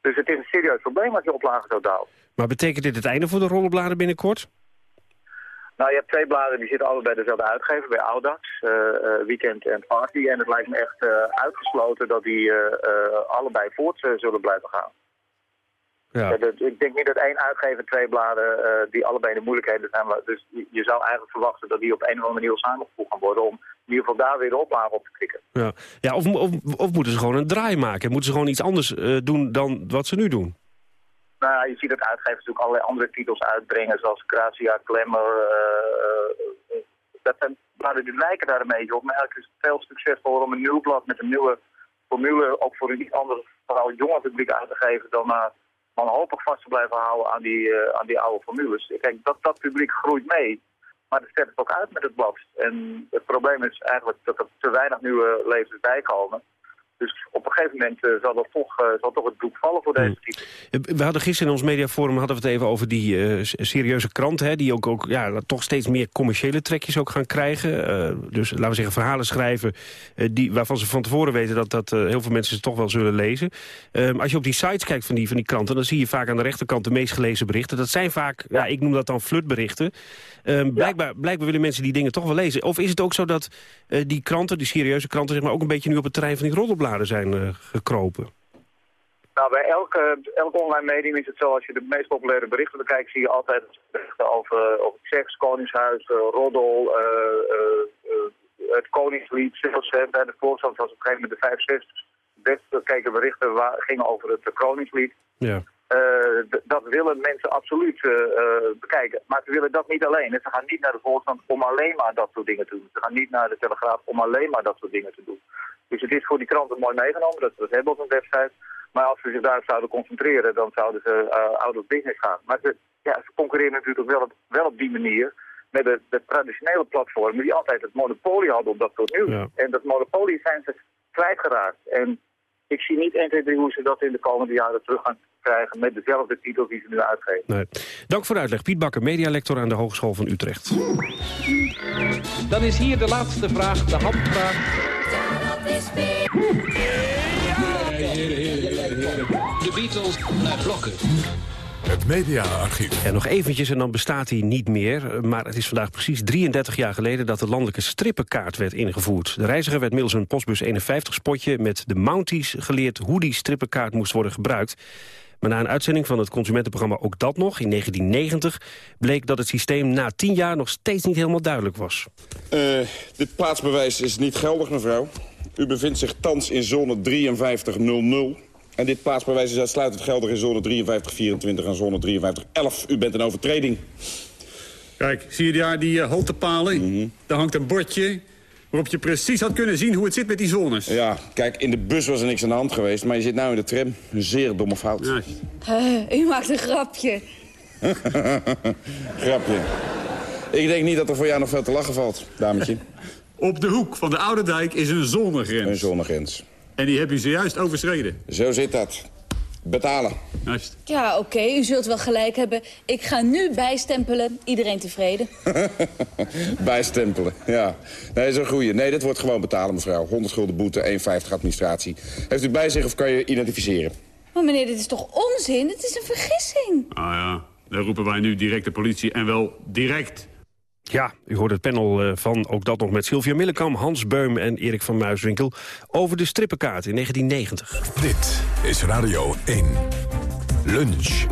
Dus het is een serieus probleem als je oplage zo daalt. Maar betekent dit het einde voor de rollenbladen binnenkort? Nou, je hebt twee bladen die zitten allebei dezelfde uitgever, bij Audax, uh, Weekend en Party. En het lijkt me echt uh, uitgesloten dat die allebei voort zullen blijven gaan. Ja. ik denk niet dat één uitgever twee bladen die allebei de moeilijkheden zijn. Dus je zou eigenlijk verwachten dat die op een of andere manier samengevoegd gaan worden... om in ieder geval daar weer de oplage op te krikken. Ja, ja of, of, of, moeten ze gewoon een draai maken? Moeten ze gewoon iets anders doen dan wat ze nu doen? Nou je ziet dat uitgevers natuurlijk allerlei andere titels uitbrengen, zoals Gracia, Klemmer. Uh, dat zijn die lijken daar een beetje op, maar eigenlijk is het veel succesvoller om een nieuw blad met een nieuwe formule ook voor een iets ander, vooral jonger publiek uit te geven dan uh, wanhopig vast te blijven houden aan die, aan die oude formules. Kijk, dat, dat publiek groeit mee, maar dat zet het ook uit met het blad. En het probleem is eigenlijk dat er te weinig nieuwe lezers bijkomen. Dus op een gegeven moment uh, zal, er toch, uh, zal toch het doek vallen voor deze titel. We hadden gisteren in ons mediaforum hadden we het even over die uh, serieuze kranten... Hè, die ook, ook ja, toch steeds meer commerciële trekjes ook gaan krijgen. dus laten we zeggen verhalen schrijven... die, waarvan ze van tevoren weten dat, dat heel veel mensen ze toch wel zullen lezen. Ehm, als je op die sites kijkt van die, van die kranten... dan zie je vaak aan de rechterkant de meest gelezen berichten. Dat zijn vaak, ja. ik noem dat dan flutberichten. Um, blijkbaar, blijkbaar willen mensen die dingen toch wel lezen. Of is het ook zo dat die kranten, die serieuze kranten... Zeg maar, ook een beetje nu op het terrein van die roddelbladen zijn uh, gekropen? Nou, bij elke, elke online medium is het zo, als je de meest populaire berichten bekijkt, zie je altijd berichten over, over seks, koningshuis, uh, roddel, het koningslied, zelfs bij de voorstand was op een gegeven moment de 65 best gekeken berichten waar, gingen over het koningslied. Ja. Dat willen mensen absoluut bekijken. Maar ze willen dat niet alleen. Ze gaan niet naar de voorstand om alleen maar dat soort dingen te doen. Ze gaan niet naar de Telegraaf om alleen maar dat soort dingen te doen. Dus het is voor die kranten mooi meegenomen, dat dat hebben op hun website. Maar als ze zich daar zouden concentreren, dan zouden ze uh, out of business gaan. Maar ze, ja, ze concurreren natuurlijk wel op, wel op die manier met de, de, traditionele platformen die altijd het monopolie hadden op dat soort nieuws. En dat monopolie zijn ze kwijtgeraakt. En ik zie niet 1, 2, 3 hoe ze dat in de komende jaren terug gaan krijgen met dezelfde titel die ze nu uitgeven. Nee. Dank voor de uitleg. Piet Bakker, medialector aan de Hogeschool van Utrecht. Dan is hier de laatste vraag, de handvraag. De Beatles naar blokken. Het mediaarchief. En nog eventjes en dan bestaat hij niet meer. Maar het is vandaag precies 33 jaar geleden dat de landelijke strippenkaart werd ingevoerd. De reiziger werd middels een postbus 51 spotje met de Mounties geleerd hoe die strippenkaart moest worden gebruikt. Maar na een uitzending van het consumentenprogramma Ook Dat Nog in 1990... bleek dat het systeem na tien jaar nog steeds niet helemaal duidelijk was. Uh, dit plaatsbewijs is niet geldig, mevrouw. U bevindt zich thans in zone 5300. En dit plaatsbewijs is uitsluitend geldig in zone 5324 en zone 5311. U bent een overtreding. Kijk, zie je daar die uh, haltepalen? Mm Daar hangt een bordje waarop je precies had kunnen zien hoe het zit met die zones. Ja, kijk, in de bus was er niks aan de hand geweest, maar je zit nu in de tram. Een zeer domme fout. Ja. Uh, u maakt een grapje. *laughs* grapje. Ik denk niet dat er voor jou nog veel te lachen valt, dametje. *laughs* Op de hoek van de Oude Dijk is een zonnegrens. Een zonnegrens. En die heb je zojuist overschreden. Zo zit dat. Betalen. Juist. Ja, oké, u zult wel gelijk hebben. Ik ga nu bijstempelen. Iedereen tevreden. *laughs* bijstempelen, ja. Nee, dat is een goeie. Nee, dit wordt gewoon betalen, mevrouw. 100 gulden boete, 1,50 administratie. Heeft u bij zich of kan je identificeren? Maar meneer, dit is toch onzin? Het is een vergissing. Ah ja, dan roepen wij nu direct de politie en wel direct. Ja, u hoort het panel eh, van ook dat nog met Sylvia Millekam, Hans Beum en Erik van Muiswinkel... over de strippenkaart in 1990. Dit is Radio 1. Lunch.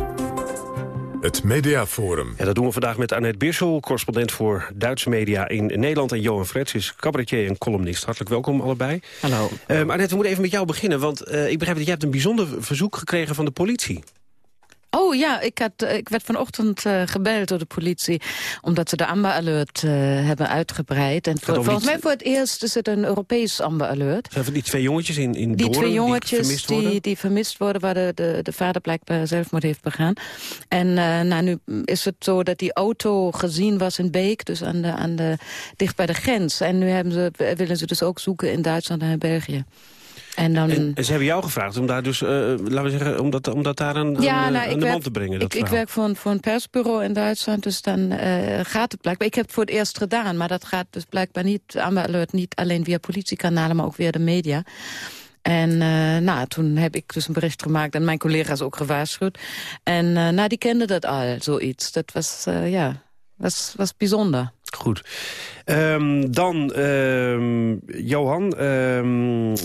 Het Mediaforum. En dat doen we vandaag met Annette Birschel, correspondent voor Duitse media in Nederland. En Johan Frets is cabaretier en columnist. Hartelijk welkom allebei. Hallo. Uh, Annette, we moeten even met jou beginnen. Want uh, ik begrijp dat jij hebt een bijzonder verzoek gekregen van de politie. Oh ja, ik, had, eh, ik werd vanochtend uh, gebeld door de politie... omdat ze de Amber Alert uh, hebben uitgebreid. En voor, volgens mij voor het eerst is het een Europees Amber Alert. Zijn van die twee jongetjes in, in Die twee jongetjes die vermist worden, die, die vermist worden waar de, de, de vader blijkbaar zelfmoord heeft begaan. En nou, nu is het zo dat die auto gezien was in Beek, dus aan de, aan de, dicht bij de grens. En nu hebben ze, willen ze dus ook zoeken in Duitsland en in België. En, dan... en, ze hebben jou gevraagd om daar dus, uh, laten we zeggen, om dat, om dat daar aan, ja, aan, nou, aan de man te brengen. ik, ik, werk voor een, voor een persbureau in Duitsland, dus dan uh, gaat het blijkbaar. Ik heb het voor het eerst gedaan, maar dat gaat dus blijkbaar niet, Amber Alert, niet alleen via politiekanalen, maar ook via de media. En uh, nou, toen heb ik dus een bericht gemaakt en mijn collega's ook gewaarschuwd. En nou, die kenden dat al, zoiets. Dat was, ja, was, was bijzonder. Goed. Um, dan, um, Johan, um,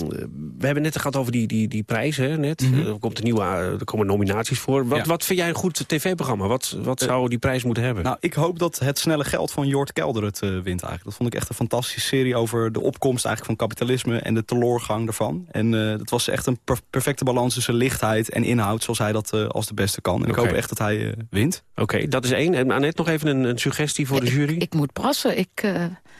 we hebben net gehad over die, die, die prijzen. Net. Mm -hmm. Er, komt een nieuwe, er komen nominaties voor. Wat, ja. wat vind jij een goed tv-programma? Wat, wat zou die prijs moeten hebben? Nou, ik hoop dat Het Snelle Geld van Jort Kelder het uh, wint eigenlijk. Dat vond ik echt een fantastische serie over de opkomst eigenlijk van kapitalisme... en de teloorgang daarvan. En uh, dat was echt een per perfecte balans tussen lichtheid en inhoud... zoals hij dat uh, als de beste kan. En okay. ik hoop echt dat hij wint. Oké, okay, dat is één. En Annette, nog even een, een suggestie voor de jury? Ik, ik moet passen. Ik...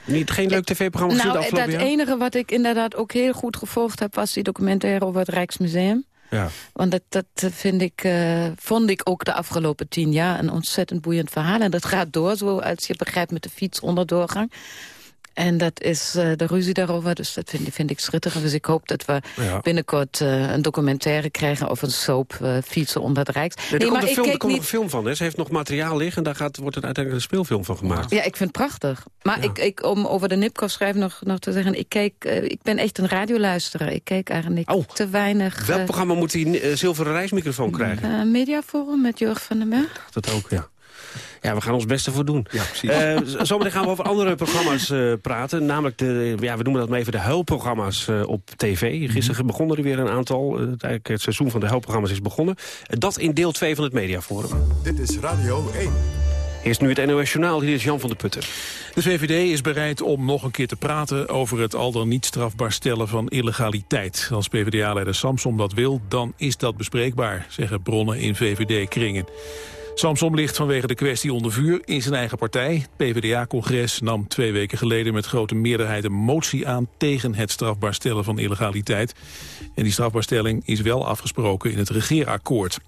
Niet, geen leuk tv-programma nou, gezien het enige wat ik inderdaad ook heel goed gevolgd heb... was die documentaire over het Rijksmuseum. Ja. Want dat, dat vind ik, uh, vond ik ook de afgelopen tien jaar een ontzettend boeiend verhaal. En dat gaat door, zoals je begrijpt, met de fiets onder doorgang. En dat is uh, de ruzie daarover, dus dat vind, vind ik schitterend. Dus ik hoop dat we ja. binnenkort uh, een documentaire krijgen... of een soap uh, fietsen onder het Rijks. Nee, er, nee, komt, een film, er komt niet... nog een film van, hè? Ze heeft nog materiaal liggen... en daar gaat, wordt er uiteindelijk een speelfilm van gemaakt. Ja, ik vind het prachtig. Maar ja. ik, ik, om over de Nipkoff schrijven nog, nog te zeggen... Ik, kijk, ik ben echt een radioluisteraar. Ik kijk eigenlijk oh. te weinig... Welk programma moet die zilveren reismicrofoon krijgen? Mediaforum met Jurg van der Berg. Dat ook, ja. Ja, we gaan ons best ervoor doen. Ja, precies. Uh, zometeen gaan we over andere programma's uh, praten. Namelijk, de, ja, we noemen dat maar even de huilprogramma's uh, op tv. Gisteren begonnen er weer een aantal. eigenlijk het seizoen van de huilprogramma's is begonnen. dat in deel 2 van het Mediaforum. Dit is Radio 1. Eerst nu het NOS Journaal, hier is Jan van der Putten. De VVD is bereid om nog een keer te praten over het al dan niet strafbaar stellen van illegaliteit. Als PvdA-leider Samsom dat wil, dan is dat bespreekbaar, zeggen bronnen in VVD-kringen. Samsom ligt vanwege de kwestie onder vuur in zijn eigen partij. Het PvdA-congres nam twee weken geleden met grote meerderheid een motie aan tegen het strafbaar stellen van illegaliteit. En die strafbaarstelling is wel afgesproken in het regeerakkoord.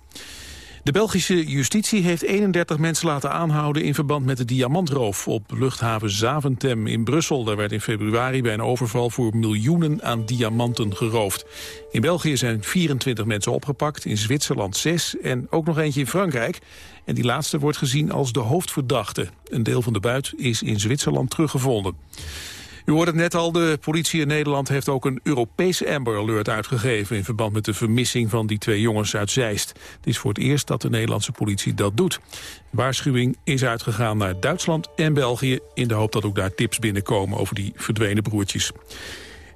De Belgische justitie heeft 31 mensen laten aanhouden... in verband met de diamantroof op luchthaven Zaventem in Brussel. Daar werd in februari bij een overval voor miljoenen aan diamanten geroofd. In België zijn 24 mensen opgepakt, in Zwitserland 6 en ook nog eentje in Frankrijk. En die laatste wordt gezien als de hoofdverdachte. Een deel van de buit is in Zwitserland teruggevonden. U hoort het net al, de politie in Nederland heeft ook een Europese Amber Alert uitgegeven... in verband met de vermissing van die twee jongens uit Zeist. Het is voor het eerst dat de Nederlandse politie dat doet. De waarschuwing is uitgegaan naar Duitsland en België... in de hoop dat ook daar tips binnenkomen over die verdwenen broertjes.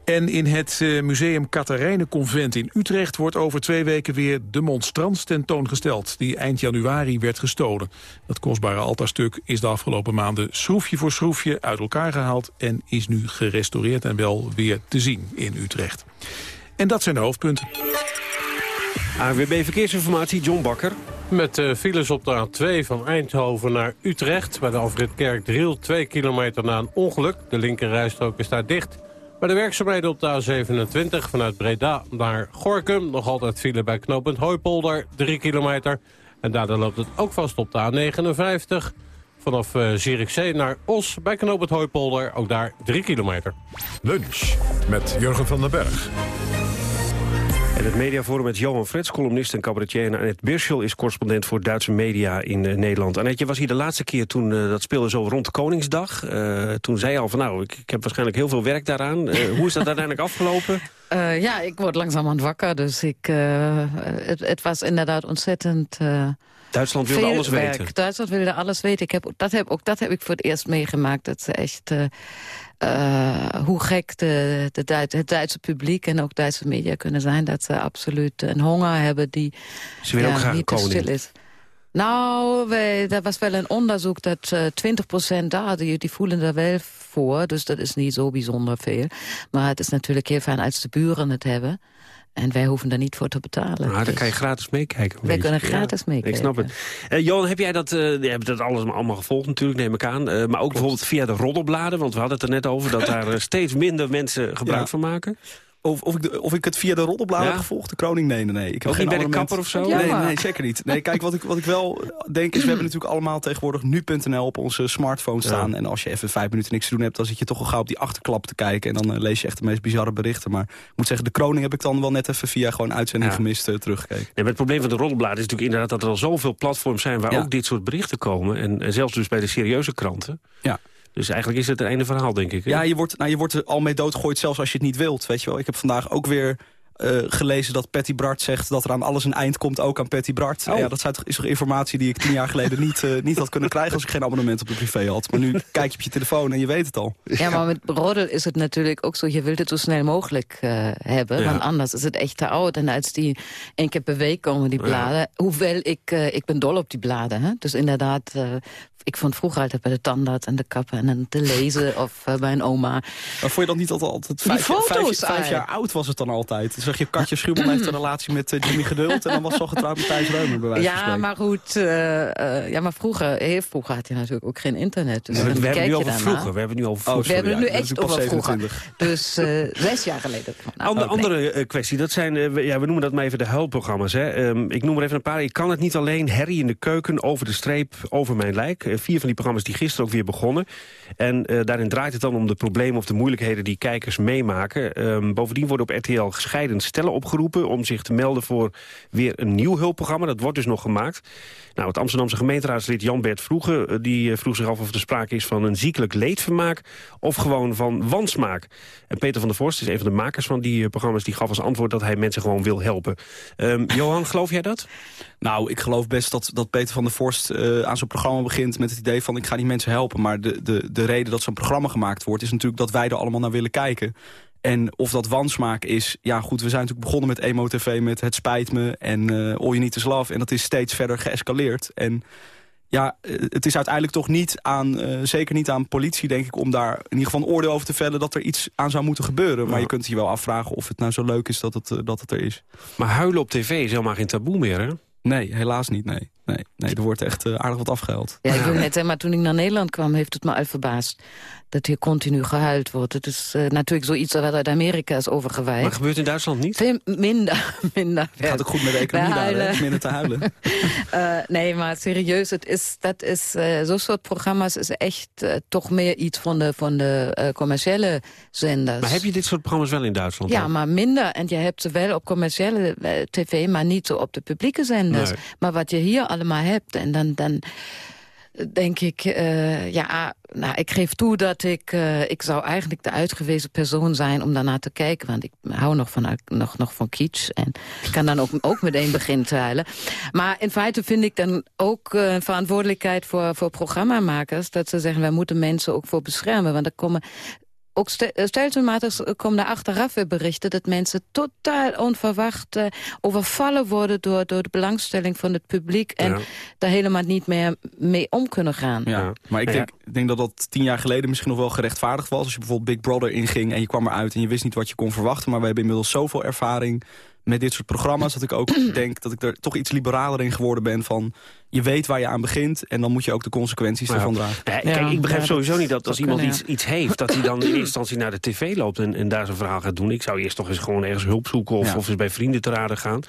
En in het museum Katharijnenconvent in Utrecht wordt over twee weken weer de monstrans tentoongesteld, die eind januari werd gestolen. Dat kostbare altaarstuk is de afgelopen maanden schroefje voor schroefje uit elkaar gehaald en is nu gerestaureerd en wel weer te zien in Utrecht. En dat zijn de hoofdpunten. AWB Verkeersinformatie, John Bakker. Met uh, files op de A2 van Eindhoven naar Utrecht... bij de afrit Kerkdriel, 2 kilometer na een ongeluk. De linkerrijstrook is daar dicht. Bij de werkzaamheden op de A27 vanuit Breda naar Gorkum... nog altijd file bij knooppunt Hooipolder, 3 kilometer. En daardoor loopt het ook vast op de A59... vanaf uh, Zierikzee naar Os bij knooppunt Hooipolder, ook daar 3 kilometer. Lunch met Jurgen van den Berg. En het mediaforum met Johan Frets, columnist en cabaretier... en Annette Birschel is correspondent voor Duitse media in uh, Nederland. Annette, je was hier de laatste keer toen uh, dat speelde zo rond Koningsdag. Uh, toen zei je al van nou, ik, ik, heb waarschijnlijk heel veel werk daaraan. hoe is dat *laughs* uiteindelijk afgelopen? ja, ik word langzamerhand wakker, dus ik, het, het, was inderdaad ontzettend... Duitsland wilde alles werk. weten. Duitsland wilde alles weten. Ik heb, dat heb, ook dat heb ik voor het eerst meegemaakt. Dat ze echt... Uh, hoe gek de, de het Duitse publiek en ook Duitse media kunnen zijn... dat ze absoluut een honger hebben die ze willen ja, ook graag niet te stil is. Nou, wij, er was wel een onderzoek dat uh, 20% daar, die, die voelen er wel voor. Dus dat is niet zo bijzonder veel. Maar het is natuurlijk heel fijn als de buren het hebben. En wij hoeven daar niet voor te betalen. Maar dan kan je gratis meekijken. Wij kunnen gratis ja, meekijken. Ik snap het. Uh, Johan, heb jij dat, uh, je hebt dat alles allemaal gevolgd natuurlijk, neem ik aan. Uh, maar ook Klopt. bijvoorbeeld via de roddelbladen, want we hadden het er net over... dat *laughs* daar steeds minder mensen gebruik ja. van maken. Of, of, ik de, of ik het via de roddelbladen ja? heb gevolgd, de kroning, nee, nee, nee. Ik heb geen bij de kapper of zo? Nee, nee, nee, zeker niet. Nee, kijk, wat ik, wat ik wel denk is, we hebben natuurlijk allemaal tegenwoordig nu.nl op onze smartphone staan. Ja. En als je even vijf minuten niks te doen hebt, dan zit je toch al gauw op die achterklap te kijken. En dan uh, lees je echt de meest bizarre berichten. Maar ik moet zeggen, de kroning heb ik dan wel net even via gewoon uitzending ja. gemist uh, teruggekeken. Nee, maar het probleem van de roddelbladen is natuurlijk inderdaad dat er al zoveel platforms zijn waar ook dit soort berichten komen. En, en zelfs dus bij de serieuze kranten. Ja. Dus eigenlijk is het het ene verhaal, denk ik. Hè? Ja, je wordt, nou, je wordt er al mee doodgegooid, zelfs als je het niet wilt. Weet je wel. Ik heb vandaag ook weer eh, gelezen dat Patty Bart zegt dat er aan alles een eind komt, ook aan Patty Bart. Oh. Ja, dat zijn is toch informatie die ik tien jaar geleden niet, eh, niet had kunnen krijgen als ik geen abonnement op de privé had. Maar nu *laughs* kijk je op je telefoon en je weet het al. Ja, maar met roddel is het natuurlijk ook zo, je wilt het zo snel mogelijk eh, hebben. Ja. Want anders is het echt te oud. En als die één keer per week komen, die Ja. bladen. Hoewel, ik, eh, ik ben dol op die bladen. Hè? Dus inderdaad, eh, ik vond vroeger altijd bij de tandarts en de kappen... en dan te lezen of bij een oma. Maar vond je dan niet altijd, altijd Die vijf, foto's, vijf, vijf jaar oud was het dan altijd? Zag je Katje Schuurman *clears throat* heeft een relatie met eh, Jimmy Geduld... en dan was ze al getrouwd met Thijs Reumer, bij wijze van Ja, maar goed. eh, eh, ja, maar vroeger, heel vroeger had je natuurlijk ook geen internet. Dus we, hebben nu over vroeger. We hebben nu over vroeger. we hebben het nu echt over vroeger. 27. Dus zes jaar geleden. Nee. andere kwestie, dat zijn, we- ja, we noemen dat maar even de huilprogramma's. Hè. Ehm, ik noem er even een paar. Ik kan het niet alleen, Harry in de keuken, over de streep, over mijn lijk. Vier van die programma's die gisteren ook weer begonnen. En daarin draait het dan om de problemen of de moeilijkheden die kijkers meemaken. Ehm, bovendien worden op RTL gescheiden stellen opgeroepen... om zich te melden voor weer een nieuw hulpprogramma. Dat wordt dus nog gemaakt. Nou, het Amsterdamse gemeenteraadslid Jan-Bert Vroege... eh, die eh, vroeg zich af of er sprake is van een ziekelijk leedvermaak... of gewoon van wansmaak. En Peter van der Vorst is een van de makers van die eh, programma's... die gaf als antwoord dat hij mensen gewoon wil helpen. Ehm, Johan, geloof jij dat? Nou, ik geloof best dat, dat Peter van der Vorst aan zo'n programma begint... met het idee van ik ga die mensen helpen. Maar de, de, de reden dat zo'n programma gemaakt wordt... is natuurlijk dat wij er allemaal naar willen kijken. En of dat wansmaak is... Ja goed, we zijn natuurlijk begonnen met Emo TV... met Het Spijt Me en eh All You Need Is Love. En dat is steeds verder geëscaleerd. En ja, eh, het is uiteindelijk toch niet aan... eh, zeker niet aan politie, denk ik... om daar in ieder geval een oordeel over te vellen... dat er iets aan zou moeten gebeuren. Maar je kunt je wel afvragen of het nou zo leuk is dat het, dat het er is. Maar huilen op tv is helemaal geen taboe meer, hè? Nee, helaas niet, nee. Nee, nee er wordt echt aardig wat afgehaald. Ja, ik wil net zeggen, maar toen ik naar Nederland kwam, heeft het me al verbaasd. Dat hier continu gehuild wordt. Het is eh, natuurlijk zoiets wat uit Amerika is overgewaaid. Maar gebeurt in Duitsland niet? Veel minder, *laughs* minder. Het gaat ook goed met de economie daar, hè? minder te huilen. *laughs* Eh, nee, maar serieus, het is, dat is, eh, zo'n soort programma's is echt toch meer iets van de, van de eh, commerciële zenders. Maar heb je dit soort programma's wel in Duitsland? Ja, ook? maar minder. En je hebt ze wel op commerciële tv, maar niet zo op de publieke zenders. Nee. Maar wat je hier allemaal hebt, en dan, dan denk ik... eh, ja, nou, ik geef toe dat ik... eh, ik zou eigenlijk de uitgewezen persoon zijn om daarnaar te kijken. Want ik hou nog van, nog, nog van kitsch. En ik kan dan ook, ook meteen beginnen te huilen. Maar in feite vind ik dan ook eh, verantwoordelijkheid voor, voor programmamakers... dat ze zeggen, wij moeten mensen ook voor beschermen. Want er komen ook stel- stelselmatig komen er achteraf weer berichten... dat mensen totaal onverwacht eh, overvallen worden... Door, door de belangstelling van het publiek... en Ja. daar helemaal niet meer mee om kunnen gaan. Ja, maar ik denk, ik denk dat dat tien jaar geleden misschien nog wel gerechtvaardigd was. Als je bijvoorbeeld Big Brother inging en je kwam eruit en je wist niet wat je kon verwachten. Maar we hebben inmiddels zoveel ervaring met dit soort programma's... dat ik ook *clears throat* denk dat ik er toch iets liberaler in geworden ben van... je weet waar je aan begint en dan moet je ook de consequenties Ja. ervan dragen. Ja, kijk, ik begrijp sowieso niet dat als iemand iets, ja. iets heeft... dat hij dan in *clears throat* eerste instantie naar de tv loopt en, en daar zijn verhaal gaat doen. Ik zou eerst toch eens gewoon ergens hulp zoeken... of, Ja. of eens bij vrienden te raden gaan.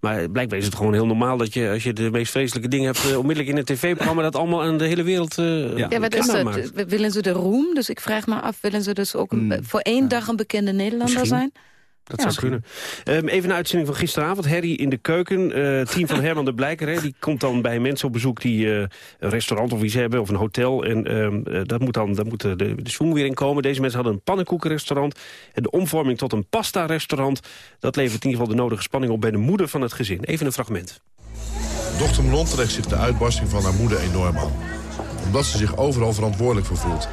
Maar blijkbaar is het gewoon heel normaal... dat je als je de meest vreselijke dingen hebt... eh, onmiddellijk in een tv-programma... dat allemaal aan de hele wereld eh Ja, maakt. Willen ze de roem? Dus ik vraag me af, willen ze dus ook een- voor één dag een bekende Nederlander Misschien. zijn? Dat Ja. zou kunnen. Ehm, even een uitzending van gisteravond. Harry in de keuken. eh team van Herman de Blijker. Hè, die komt dan bij mensen op bezoek die eh, een restaurant of iets hebben. Of een hotel. En ehm, eh, dat moet dan dat moet de, de schoen weer in komen. Deze mensen hadden een pannenkoekenrestaurant. En de omvorming tot een pasta-restaurant. Dat levert in ieder geval de nodige spanning op bij de moeder van het gezin. Even een fragment. Dochter Melon trekt zich de uitbarsting van haar moeder enorm aan. Omdat ze zich overal verantwoordelijk voor voelt.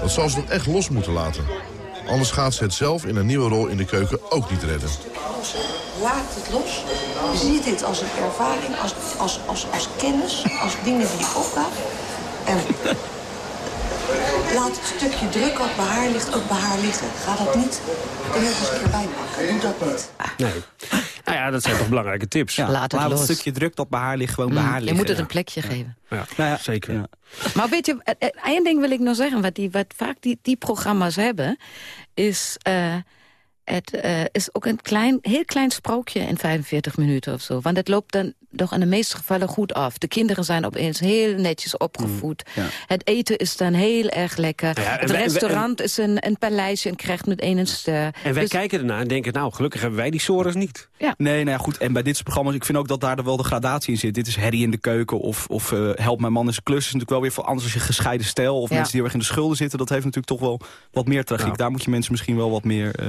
Dat zal ze toch echt los moeten laten. Anders gaat ze het zelf in een nieuwe rol in de keuken ook niet redden. Laat het los. Zie dit als een ervaring, als, als, als, als kennis, als dingen die je opgaat. En laat het stukje druk wat bij haar ligt ook bij haar liggen. Ga dat niet er nog eens een keer bij pakken. Doe dat niet. Nee. Nou ja, dat zijn toch belangrijke tips. Ja, laat het stukje druk dat bij haar ligt gewoon bij Mm, haar je liggen. moet het Ja. een plekje geven. Ja, Nou ja, zeker. Maar weet je, eh, eh, één ding wil ik nog zeggen. Wat, die, wat vaak die, die programma's hebben, is... eh, het eh, is ook een klein, heel klein sprookje in 45 minuten of zo. Want het loopt dan toch in de meeste gevallen goed af. De kinderen zijn opeens heel netjes opgevoed. ja. Het eten is dan heel erg lekker. Ja, het wij- restaurant is een, een paleisje en krijgt met één een ster. En wij Dus- kijken ernaar en denken... nou, gelukkig hebben wij die sores niet. Ja. Nee, nou ja, goed. En bij dit soort programma's, ik vind ook dat daar wel de gradatie in zit. Dit is Harry in de keuken of, of eh, Help mijn man in zijn klus. is natuurlijk wel weer veel anders als je gescheiden stijl... of Ja. mensen die heel erg in de schulden zitten. Dat heeft natuurlijk toch wel wat meer tragiek. Ja. Daar moet je mensen misschien wel wat meer eh,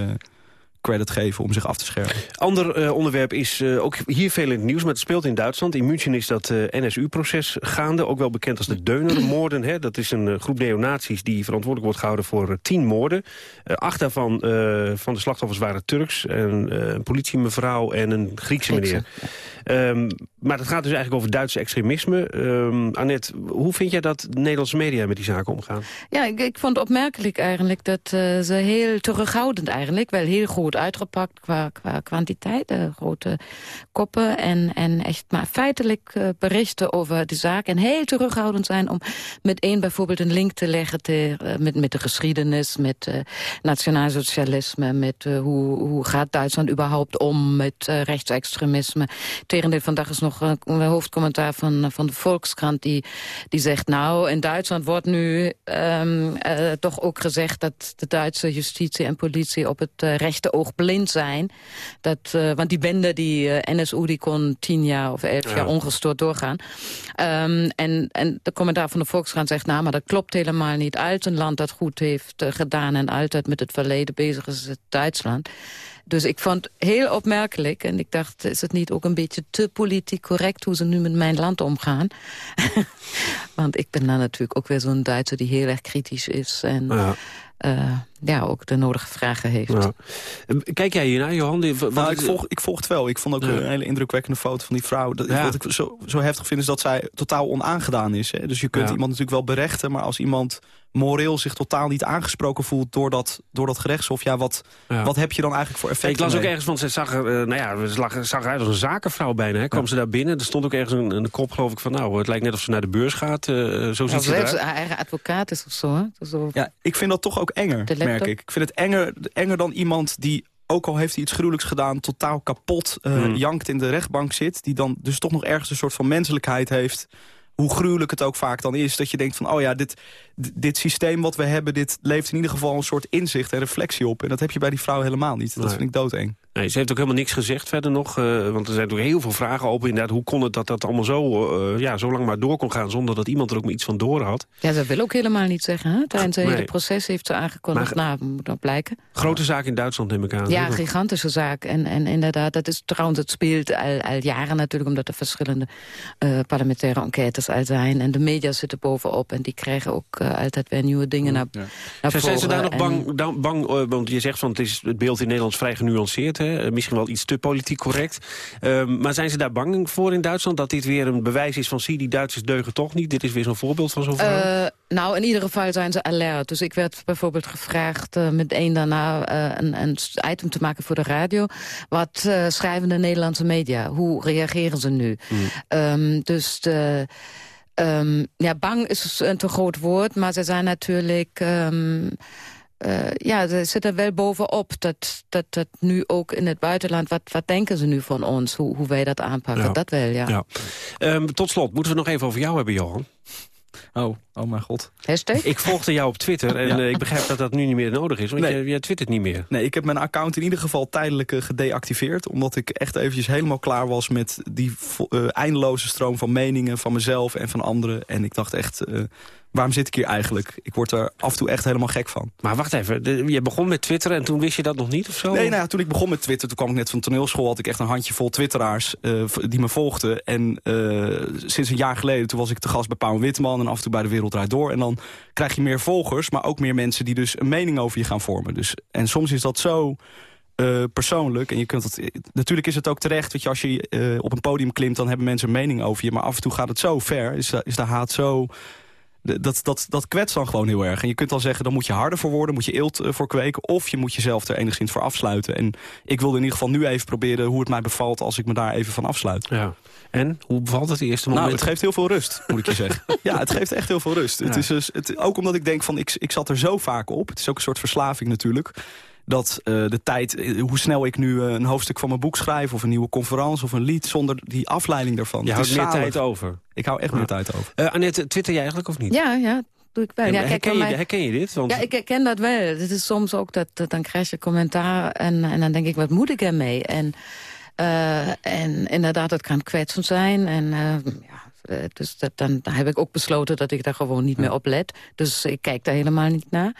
credit geven om zich af te schermen. Ander eh, onderwerp is eh, ook hier veel in het nieuws, maar het speelt in Duitsland. In München is dat uh, NSU-proces gaande, ook wel bekend als de Deunermoorden. Hè. Dat is een groep neonazies die verantwoordelijk wordt gehouden voor tien moorden. acht daarvan van de slachtoffers waren Turks, en, een politiemevrouw en een Griekse meneer. Um, maar dat gaat dus eigenlijk over Duitse extremisme. Um, Annette, hoe vind jij dat de Nederlandse media met die zaken omgaan? Ja, ik, ik vond het opmerkelijk eigenlijk dat uh, ze heel terughoudend eigenlijk... wel heel goed uitgepakt qua, qua kwantiteit, uh, grote koppen... En, en echt maar feitelijk uh, berichten over de zaak... en heel terughoudend zijn om meteen bijvoorbeeld een link te leggen... Te, met, met de geschiedenis, met nationaalsocialisme... met hoe, hoe gaat Duitsland überhaupt om met rechtsextremisme tegendeel, vandaag is nog een hoofdcommentaar van, van de Volkskrant... Die, die zegt, nou, in Duitsland wordt nu um, uh, toch ook gezegd... dat de Duitse justitie en politie op het uh, rechte oog blind zijn. Dat, uh, want die bende, die NSU, die kon tien jaar of elf ja. jaar ongestoord doorgaan. Um, en, en de commentaar van de Volkskrant zegt, nou, maar dat klopt helemaal niet. Uit een land dat goed heeft gedaan en altijd met het verleden bezig is, is Duitsland. Dus ik vond het heel opmerkelijk. En ik dacht, is het niet ook een beetje te politiek correct... hoe ze nu met mijn land omgaan? *laughs* Want ik ben dan natuurlijk ook weer zo'n Duitser die heel erg kritisch is. En, ja. Uh, ja, ook de nodige vragen heeft. Ja. Kijk jij hiernaar, Johan? Nou, ik, volg, ik volg het wel. Ik vond ook ja. een hele indrukwekkende foto van die vrouw. Dat, Wat ik zo, zo heftig vind is dat zij totaal onaangedaan is. Hè? Dus je kunt iemand natuurlijk wel berechten... maar als iemand moreel zich totaal niet aangesproken voelt door dat, door dat gerechtshof... ja, wat, wat heb je dan eigenlijk voor effect? Ik las ook ergens, want ze zag er, uh, nou ja, ze zag eruit als een zakenvrouw bijna. Hè. Kwam ze daar binnen, er stond ook ergens een, een kop, geloof ik, van... nou, het lijkt net of ze naar de beurs gaat. Uh, zo ziet ze eruit. haar eigen advocaat is of zo. Hè? Zo... Ja, ik vind dat toch ook enger, merk ik. Ik vind het enger, enger dan iemand die ook al heeft hij iets gruwelijks gedaan, totaal kapot uh, hmm. jankt in de rechtbank zit... die dan dus toch nog ergens een soort van menselijkheid heeft hoe gruwelijk het ook vaak dan is... dat je denkt van, oh ja, dit, dit systeem wat we hebben... dit levert in ieder geval een soort inzicht en reflectie op. En dat heb je bij die vrouw helemaal niet. Dat vind ik doodeng. Nee, ze heeft ook helemaal niks gezegd verder nog. Uh, want er zijn natuurlijk heel veel vragen open. Inderdaad, hoe kon het dat dat allemaal zo, uh, ja, zo lang maar door kon gaan... zonder dat iemand er ook maar iets van door had? Ja, ze wil ook helemaal niet zeggen. Hè? Tijdens het hele proces heeft ze aangekondigd. Maar, nou, moet dat blijken. Grote zaak in Duitsland, neem ik aan. Ja, gigantische zaak. En, en inderdaad, dat is trouwens, het speelt al, al jaren natuurlijk... omdat er verschillende uh, parlementaire enquêtes al zijn. En de media zitten bovenop. En die krijgen ook altijd weer nieuwe dingen naar, ja. naar Zijn ze daar nog bang, dan, bang want je zegt van het is het beeld in Nederland vrij genuanceerd. Hè? Misschien wel iets te politiek correct. Um, maar zijn ze daar bang voor in Duitsland? Dat dit weer een bewijs is van zie, die Duitsers deugen toch niet? Dit is weer zo'n voorbeeld van zo'n vrouw? Uh, nou, in ieder geval zijn ze alert. Dus ik werd bijvoorbeeld gevraagd uh, meteen daarna uh, een, een, item te maken voor de radio. Wat schrijven de Nederlandse media? Hoe reageren ze nu? Hmm. Um, dus de... Um, ja, bang is een te groot woord, maar ze zijn natuurlijk... Um, uh, ja, ze zitten wel bovenop. Dat, dat, dat nu ook in het buitenland, wat, wat denken ze nu van ons? Hoe, hoe wij dat aanpakken, ja. dat wel, ja. ja. Um, tot slot, moeten we nog even over jou hebben, Johan? Oh, oh mijn god. Hashtag? Ik volgde jou op Twitter en *laughs* ja. uh, ik begrijp dat dat nu niet meer nodig is. Want nee. jij, jij twittert niet meer. Nee, ik heb mijn account in ieder geval tijdelijk uh, gedeactiveerd. Omdat ik echt eventjes helemaal klaar was met die uh, eindeloze stroom van meningen van mezelf en van anderen. En ik dacht echt, waarom zit ik hier eigenlijk? Ik word er af en toe echt helemaal gek van. Maar wacht even, de, je begon met Twitter en toen wist je dat nog niet of zo? Nee, nou ja, toen ik begon met Twitter, toen kwam ik net van toneelschool... had ik echt een handjevol twitteraars uh, die me volgden. En uh, sinds een jaar geleden, toen was ik te gast bij Pauw Witteman... en af en toe bij De Wereld Draait Door. En dan krijg je meer volgers, maar ook meer mensen... die dus een mening over je gaan vormen. Dus, en soms is dat zo... Uh, persoonlijk. En je kunt het, natuurlijk is het ook terecht, dat je, als je uh, op een podium klimt... dan hebben mensen een mening over je. Maar af en toe gaat het zo ver, is, is de haat zo dat, dat, dat kwetst dan gewoon heel erg. En je kunt dan zeggen, dan moet je harder voor worden, moet je eelt uh, voor kweken... of je moet jezelf er enigszins voor afsluiten. En ik wilde in ieder geval nu even proberen hoe het mij bevalt... als ik me daar even van afsluit. Ja. En, hoe bevalt het de eerste moment? Nou, het geeft heel veel rust, moet ik je zeggen. *laughs* Ja, het geeft echt heel veel rust. Ja. Het is dus, het, ook omdat ik denk van, ik, ik zat er zo vaak op. Het is ook een soort verslaving natuurlijk dat uh, de tijd, hoe snel ik nu uh, een hoofdstuk van mijn boek schrijf... of een nieuwe conferentie of een lied, zonder die afleiding daarvan. Je houdt meer tijd over. Ik hou echt ja. meer tijd over. Uh, Annette, twitter jij eigenlijk of niet? Ja, ja. Doe ik wel. Ja, herken, je, mij... herken je dit? Want... Ja, ik herken dat wel. Het is soms ook dat, dat dan krijg je commentaar en, en dan denk ik, wat moet ik ermee? En, en inderdaad, het kan kwetsend zijn. En ja, dus dat, dan, dan heb ik ook besloten dat ik daar gewoon niet meer op let. Dus ik kijk daar helemaal niet naar.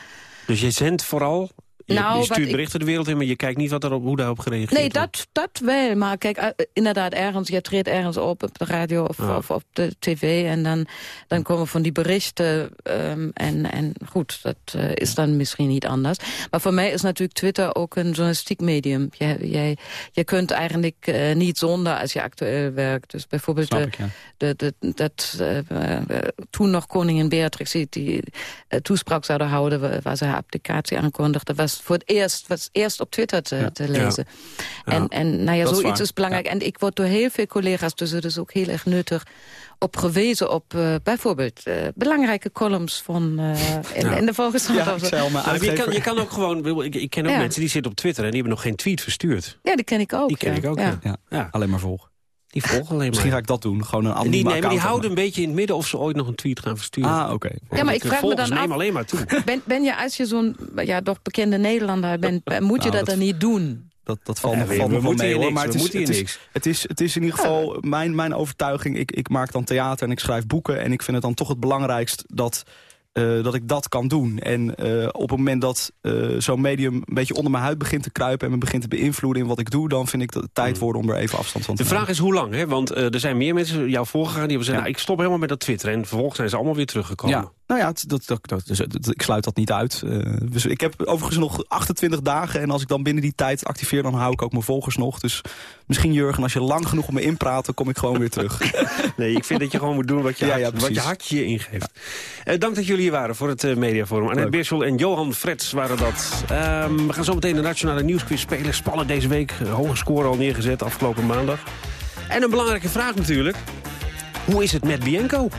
Dus je zendt vooral Je, Nou, je stuurt ik- berichten de wereld in, maar je kijkt niet wat erop, hoe daarop gereageerd Nee, wordt. dat, dat wel. Maar kijk, eh, inderdaad, ergens, je treedt ergens op op de radio of, of op de tv... en dan, dan komen van die berichten. ehm, en, en goed, dat eh, is dan misschien niet anders. Maar voor mij is natuurlijk Twitter ook een journalistiek medium. Je, jij, je kunt eigenlijk eh, niet zonder als je actueel werkt. Dus bijvoorbeeld de, ik, ja. de, de, dat eh, eh, toen nog koningin Beatrix die, eh, toespraak zouden houden... wa- waar ze haar applicatie aankondigde... was voor het eerst, was eerst op Twitter te, te lezen. Ja. En, en nou ja, Dat zoiets is belangrijk. En ik word door heel veel collega's, dus het is ook heel erg nuttig... op gewezen op eh, bijvoorbeeld eh, belangrijke columns van eh, *laughs* in, Ja. in de Volkskrant. Ja, Nou, je, kan, je kan ook gewoon... Ik, ik ken ook Ja. mensen die zitten op Twitter... en die hebben nog geen tweet verstuurd. Ja, die ken ik ook. Die ken ja. ik ook, Ja. ja. Ja, Ja. alleen maar volgen. Die volgen alleen maar. Misschien ga ik dat doen. Gewoon een En anonieme die, nee, maar die houden een beetje in het midden of ze ooit nog een tweet gaan versturen. Ah, oké. Ja, maar ik vraag me dan af... nemen alleen maar toe. *laughs* Ben, ben je, als je zo'n ja, toch bekende Nederlander bent... *laughs* moet je Nou, dat, dat- dan niet doen? Dat, dat valt, Ja, nog- we- valt we nog wel moeten mee hoor. niks, Maar het is, het, is, niks. het, is, het is in ieder geval mijn, mijn overtuiging. Ik, ik maak dan theater en ik schrijf boeken. En ik vind het dan toch het belangrijkst dat, eh, dat ik dat kan doen. En eh, op het moment dat eh, zo'n medium een beetje onder mijn huid begint te kruipen... en me begint te beïnvloeden in wat ik doe... dan vind ik dat het tijd worden om er even afstand van te De nemen. vraag is hoe lang, hè? want er zijn meer mensen jou voorgegaan... die hebben gezegd, nou, ik stop helemaal met dat Twitter. En vervolgens zijn ze allemaal weer teruggekomen. Ja, nou ja, het- dat, dat, dat, dus, dat- ik sluit dat niet uit. Eh, dus ik heb overigens nog 28 dagen. En als ik dan binnen die tijd activeer, dan hou ik ook mijn volgers nog. Dus misschien Jurgen, als je lang genoeg op me inpraat... dan kom ik gewoon weer terug. *laughs* Nee, ik vind dat je gewoon moet doen wat je, Ja, hart, ja, wat je hartje je ingeeft. Eh, dank dat jullie hier waren voor het eh, Mediaforum. Annette. Beersel en Johan Frets waren dat. Ehm, we gaan zo meteen de Nationale Nieuwsquiz spelen. Spannend deze week. Eh, hoge score al neergezet afgelopen maandag. En een belangrijke vraag natuurlijk. Hoe is het met Bianco?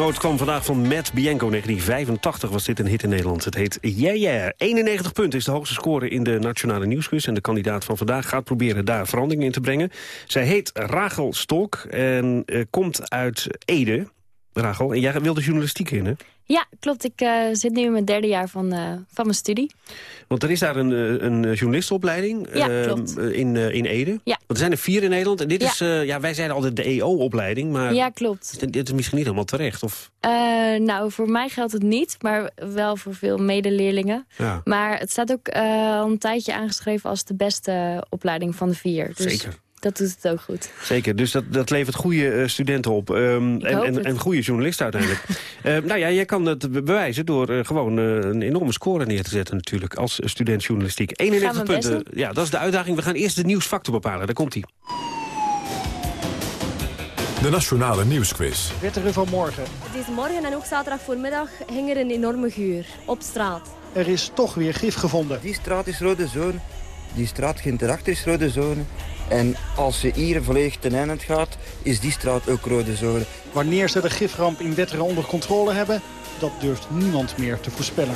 Noot kwam vandaag van Matt Bianco. 1985 was dit een hit in Nederland. Het heet Yeah Yeah. 91 punten is de hoogste score in de Nationale Nieuwsquiz. En de kandidaat van vandaag gaat proberen daar verandering in te brengen. Zij heet Rachel Stolk en uh, komt uit Ede. Rachel, en jij wilde journalistiek in, hè? Ja, klopt. Ik uh, zit nu in mijn derde jaar van, uh, van mijn studie. Want er is daar een, een journalistenopleiding ja, klopt. in, in Ede. Ja. Want er zijn er vier in Nederland. En dit ja. is, ja, wij zeiden altijd de EO-opleiding. Maar ja, klopt. Dit is misschien niet helemaal terecht, of? nou, voor mij geldt het niet, maar wel voor veel medeleerlingen. Ja. Maar het staat ook al een tijdje aangeschreven als de beste opleiding van de vier. Dus Zeker. Dat doet het ook goed. Zeker, dus dat, dat levert goede uh, studenten op. Um, en, en, en, goede journalisten uiteindelijk. uh, *laughs* nou ja, jij kan het bewijzen door uh, gewoon een enorme score neer te zetten natuurlijk. Als student journalistiek. 91 punten, ja, dat is de uitdaging. We gaan eerst de nieuwsfactor bepalen. Daar komt hij. De Nationale Nieuwsquiz. Wetteren van morgen. Deze morgen en ook zaterdag voormiddag ging er een enorme geur op straat. Er is toch weer gif gevonden. Die straat is rode zone. Die straat geen erachter is rode zone. En als je hier volledig ten einde gaat, is die straat ook rode zone. Wanneer ze de giframp in Wetteren onder controle hebben, dat durft niemand meer te voorspellen.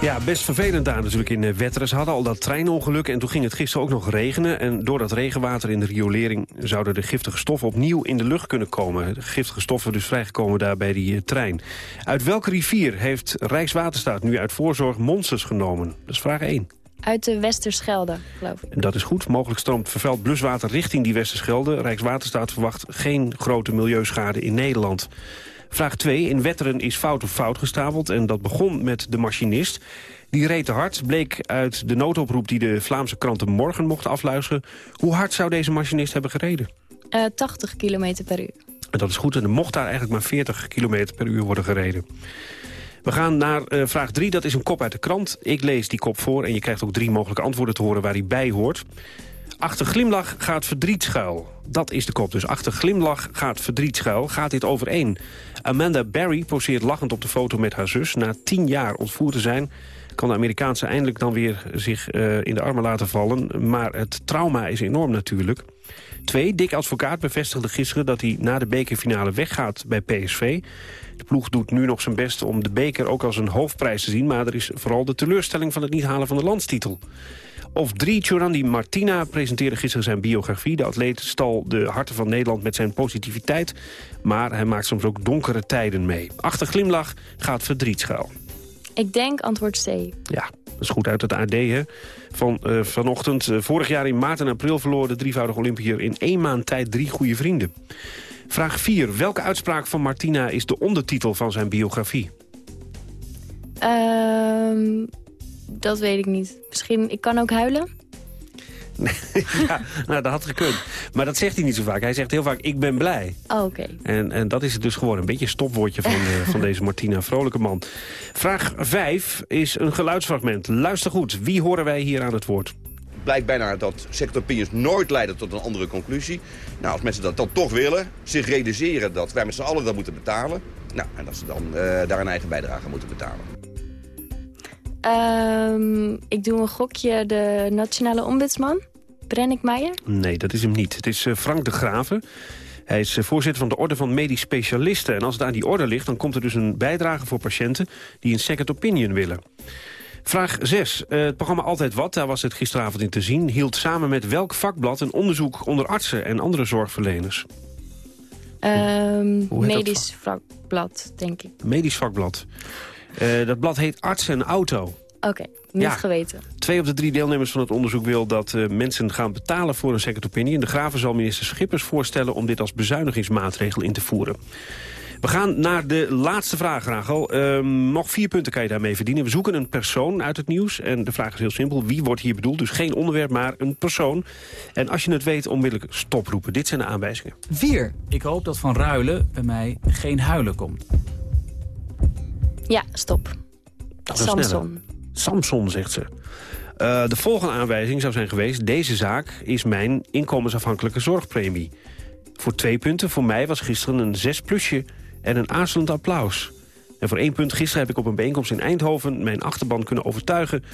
Ja, best vervelend daar natuurlijk in Wetteren. Ze hadden al dat treinongeluk en toen ging het gisteren ook nog regenen. En door dat regenwater in de riolering zouden de giftige stoffen opnieuw in de lucht kunnen komen. De giftige stoffen dus vrijgekomen daar bij die uh, trein. Uit welke rivier heeft Rijkswaterstaat nu uit voorzorg monsters genomen? Dat is vraag 1. Uit de Westerschelde, geloof ik. Dat is goed. Mogelijk stroomt vervuild bluswater richting die Westerschelde. Rijkswaterstaat verwacht geen grote milieuschade in Nederland. Vraag 2. In Wetteren is fout of fout gestapeld en dat begon met de machinist. Die reed te hard, bleek uit de noodoproep die de Vlaamse kranten morgen mochten afluisteren. Hoe hard zou deze machinist hebben gereden? Uh, 80 km per uur. En dat is goed en er mocht daar eigenlijk maar 40 km per uur worden gereden. We gaan naar uh, vraag 3, dat is een kop uit de krant. Ik lees die kop voor en je krijgt ook drie mogelijke antwoorden te horen waar hij bij hoort. Achter glimlach gaat verdriet schuil. Dat is de kop dus. Achter glimlach gaat verdriet schuil. Gaat dit overeen? Amanda Barry poseert lachend op de foto met haar zus. Na tien jaar ontvoerd te zijn... kan de Amerikaanse eindelijk dan weer zich uh, in de armen laten vallen. Maar het trauma is enorm natuurlijk. Twee, Dick Advocaat bevestigde gisteren dat hij na de bekerfinale weggaat bij PSV. De ploeg doet nu nog zijn best om de beker ook als een hoofdprijs te zien... maar er is vooral de teleurstelling van het niet halen van de landstitel. Of drie, Chorandi Martina presenteerde gisteren zijn biografie. De atleet stal de harten van Nederland met zijn positiviteit. Maar hij maakt soms ook donkere tijden mee. Achter glimlach gaat verdriet schuil. Ik denk antwoord C. Ja, dat is goed uit het AD hè? van uh, vanochtend. Uh, vorig jaar in maart en april verloor de drievoudige Olympiër... in één maand tijd drie goede vrienden. Vraag 4. Welke uitspraak van Martina is de ondertitel van zijn biografie? Um, dat weet ik niet. Misschien, ik kan ook huilen? *laughs* ja, nou, dat had gekund. Maar dat zegt hij niet zo vaak. Hij zegt heel vaak, ik ben blij. Oh, oké. En, en dat is het dus gewoon een beetje een stopwoordje van, uh, van *laughs* deze Martina Vrolijke man. Vraag 5 is een geluidsfragment. Luister goed, wie horen wij hier aan het woord? blijkt bijna dat sector opinions nooit leiden tot een andere conclusie. Nou, als mensen dat dan toch willen, zich realiseren dat wij met z'n allen dat moeten betalen... Nou, en dat ze dan uh, daar een eigen bijdrage moeten betalen. Um, ik doe een gokje de nationale ombudsman, Brennick Meijer. Nee, dat is hem niet. Het is uh, Frank de Graven. Hij is uh, voorzitter van de Orde van Medisch Specialisten. En als het aan die orde ligt, dan komt er dus een bijdrage voor patiënten... die een second opinion willen. Vraag 6. Uh, het programma Altijd Wat, daar was het gisteravond in te zien... hield samen met welk vakblad een onderzoek onder artsen en andere zorgverleners? Um, medisch vakblad, denk ik. Medisch vakblad. Uh, dat blad heet Arts en Auto. Oké, okay, niet ja. geweten. Twee op de drie deelnemers van het onderzoek wil dat uh, mensen gaan betalen voor een second opinion. De Graven zal minister Schippers voorstellen om dit als bezuinigingsmaatregel in te voeren. We gaan naar de laatste vraag, Rachel. Uh, nog vier punten kan je daarmee verdienen. We zoeken een persoon uit het nieuws. En de vraag is heel simpel. Wie wordt hier bedoeld? Dus geen onderwerp, maar een persoon. En als je het weet, onmiddellijk stoproepen. Dit zijn de aanwijzingen. 4. Ik hoop dat Van Ruilen bij mij geen huilen komt. Ja, stop. Samson. Samson, zegt ze. Uh, de volgende aanwijzing zou zijn geweest... deze zaak is mijn inkomensafhankelijke zorgpremie. Voor twee punten. Voor mij was gisteren een zes plusje en een aarzelend applaus. En voor één punt, gisteren heb ik op een bijeenkomst in Eindhoven... mijn achterban kunnen overtuigen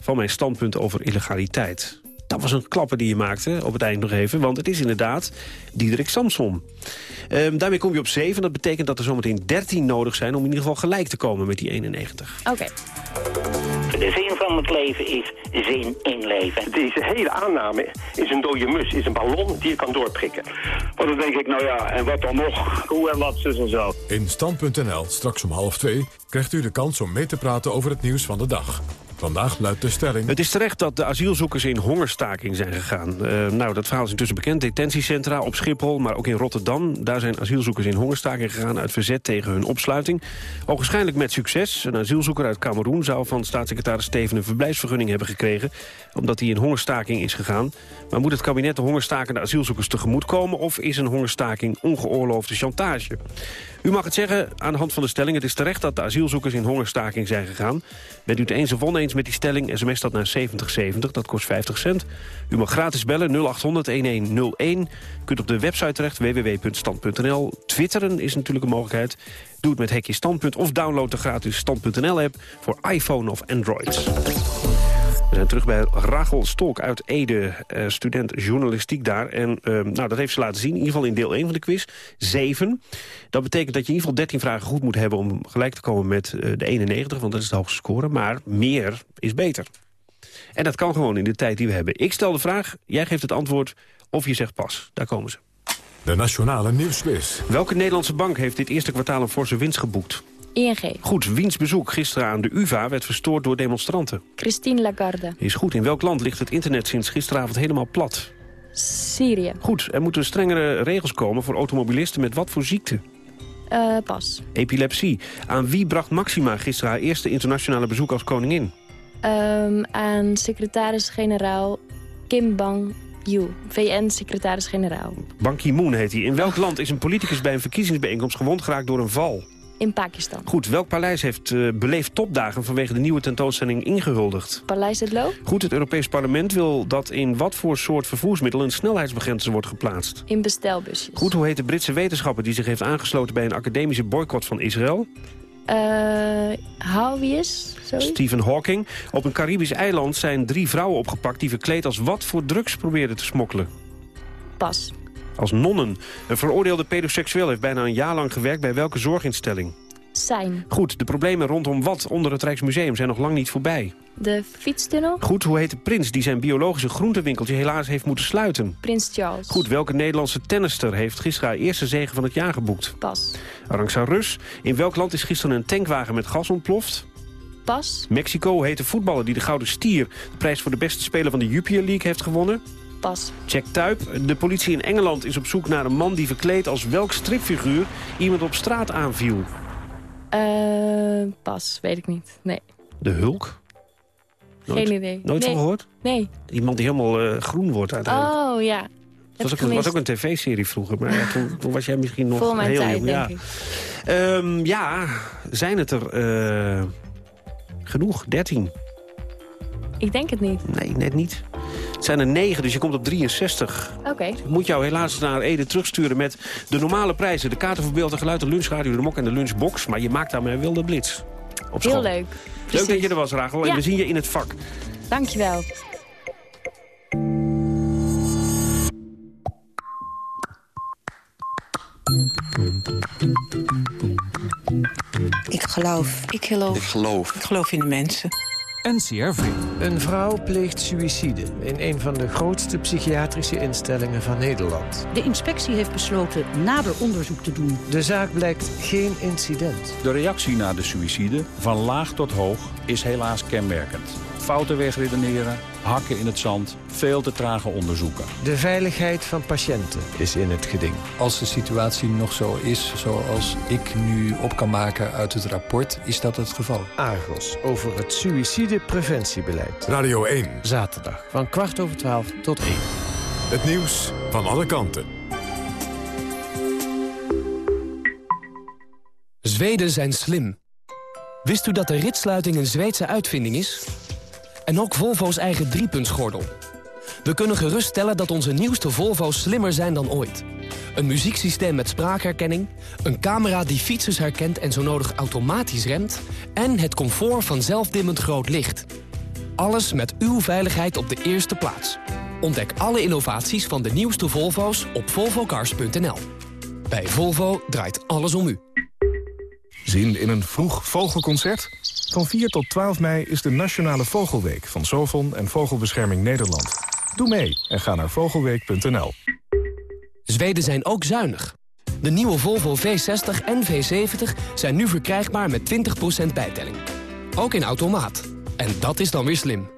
van mijn standpunt over illegaliteit. Dat was een klapper die je maakte op het eind nog even. Want het is inderdaad Diederik Samson. Ehm, daarmee kom je op 7. Dat betekent dat er zometeen 13 nodig zijn... om in ieder geval gelijk te komen met die 91. Oké. De zin van het leven is zin in leven. Deze hele aanname is een dode mus, is een ballon die je kan doorprikken. Want dan denk ik, nou ja, en wat dan nog? Hoe en wat, zus en zo. In Stand.nl, straks om half twee, krijgt u de kans om mee te praten over het nieuws van de dag. Vandaag luidt de stelling... Het is terecht dat de asielzoekers in hongerstaking zijn gegaan. Uh, nou, dat verhaal is intussen bekend. Detentiecentra op Schiphol, maar ook in Rotterdam. Daar zijn asielzoekers in hongerstaking gegaan... uit verzet tegen hun opsluiting. Waarschijnlijk met succes. Een asielzoeker uit Cameroen zou van staatssecretaris Steven... een verblijfsvergunning hebben gekregen... omdat hij in hongerstaking is gegaan. Maar moet het kabinet de hongerstakende asielzoekers tegemoetkomen... of is een hongerstaking ongeoorloofde chantage? U mag het zeggen aan de hand van de stelling. Het is terecht dat de asielzoekers in hongerstaking zijn gegaan. Bent u het eens of oneens met die stelling? SMS dat naar 7070, dat kost 50 cent. U mag gratis bellen 0800-1101. kunt op de website terecht www.stand.nl. Twitteren is natuurlijk een mogelijkheid. Doe het met hekje standpunt of download de gratis stand.nl-app... voor iPhone of Android. We zijn terug bij Rachel Stolk uit Ede, uh, student journalistiek daar. En uh, nou, dat heeft ze laten zien, in ieder geval in deel 1 van de quiz. 7. Dat betekent dat je in ieder geval 13 vragen goed moet hebben... om gelijk te komen met uh, de 91, want dat is de hoogste score. Maar meer is beter. En dat kan gewoon in de tijd die we hebben. Ik stel de vraag, jij geeft het antwoord of je zegt pas. Daar komen ze. De Nationale Nieuwsquiz. Welke Nederlandse bank heeft dit eerste kwartaal een forse winst geboekt? ING. Goed, wiens bezoek gisteren aan de UvA werd verstoord door demonstranten? Christine Lagarde. Is goed. In welk land ligt het internet sinds gisteravond helemaal plat? Syrië. Goed, er moeten strengere regels komen voor automobilisten met wat voor ziekte? Uh, pas. Epilepsie. Aan wie bracht Maxima gisteren haar eerste internationale bezoek als koningin? Um, aan secretaris-generaal Kim Bang Yu, VN-secretaris-generaal. Ban Ki-moon heet hij. In welk land is een politicus bij een verkiezingsbijeenkomst gewond geraakt door een val? In Pakistan. Goed, welk paleis heeft uh, beleefd topdagen vanwege de nieuwe tentoonstelling ingehuldigd? Paleis het Loo. Goed, het Europees Parlement wil dat in wat voor soort vervoersmiddel een snelheidsbegrenzer wordt geplaatst? In bestelbusjes. Goed, hoe heet de Britse wetenschapper die zich heeft aangesloten bij een academische boycott van Israël? Uh, Houwius, Stephen Hawking. Op een Caribisch eiland zijn drie vrouwen opgepakt... die verkleed als wat voor drugs probeerden te smokkelen? Pas. Als nonnen. Een veroordeelde pedoseksueel heeft bijna een jaar lang gewerkt... bij welke zorginstelling? Zijn. Goed, de problemen rondom wat onder het Rijksmuseum zijn nog lang niet voorbij. De fietstunnel. Goed, hoe heet de prins die zijn biologische groentewinkeltje helaas heeft moeten sluiten? Prins Charles. Goed, welke Nederlandse tennister heeft gisteren haar eerste zege van het jaar geboekt? Pas. Arangsa Rus. In welk land is gisteren een tankwagen met gas ontploft? Pas. Mexico heet de voetballer die de Gouden Stier... de prijs voor de beste speler van de Jupiler League heeft gewonnen? Pas. Check Tuip. De politie in Engeland is op zoek naar een man die verkleed als welk stripfiguur iemand op straat aanviel. Uh, pas, weet ik niet. Nee. De Hulk? Nooit, Geen idee. Nooit nee. van gehoord? Nee. Iemand die helemaal uh, groen wordt uiteindelijk. Oh, ja. Het was ook, een, was ook een tv-serie vroeger, maar ja, toen, toen, was jij misschien nog Voor mijn heel tijd, jong. denk Ja. ik. Um, ja, zijn het er uh, genoeg? 13? Ik denk het niet. Nee, net niet. Het zijn er 9, dus je komt op 63. Oké. Okay. Ik moet jou helaas naar Ede terugsturen met de normale prijzen. De kaarten voor beeld en geluid, de lunchradio, de mok en de lunchbox. Maar je maakt daarmee wel de blitz. Op Heel school. leuk. Leuk dat je er was, Rachel. Ja. En we zien je in het vak. Dankjewel. Ik geloof. Ik geloof. Ik geloof. Ik geloof in de mensen. NCRV. Een vrouw pleegt suïcide in een van de grootste psychiatrische instellingen van Nederland. De inspectie heeft besloten nader onderzoek te doen. De zaak blijkt geen incident. De reactie na de suïcide, van laag tot hoog, is helaas kenmerkend. Fouten wegredeneren, hakken in het zand, veel te trage onderzoeken. De veiligheid van patiënten is in het geding. Als de situatie nog zo is zoals ik nu op kan maken uit het rapport, is dat het geval. Argos over het suïcidepreventiebeleid. Radio 1. Zaterdag van kwart over twaalf tot één. Het nieuws van alle kanten. Zweden zijn slim. Wist u dat de ritsluiting een Zweedse uitvinding is? En ook Volvo's eigen driepuntsgordel. We kunnen geruststellen dat onze nieuwste Volvo's slimmer zijn dan ooit. Een muzieksysteem met spraakherkenning, een camera die fietsers herkent en zo nodig automatisch remt... en het comfort van zelfdimmend groot licht. Alles met uw veiligheid op de eerste plaats. Ontdek alle innovaties van de nieuwste Volvo's op volvocars.nl. Bij Volvo draait alles om u. Zin in een vroeg vogelconcert? Van 4 tot 12 mei is de Nationale Vogelweek van Sovon en Vogelbescherming Nederland. Doe mee en ga naar vogelweek.nl. Zweden zijn ook zuinig. De nieuwe Volvo V60 en V70 zijn nu verkrijgbaar met 20% bijtelling. Ook in automaat. En dat is dan weer slim.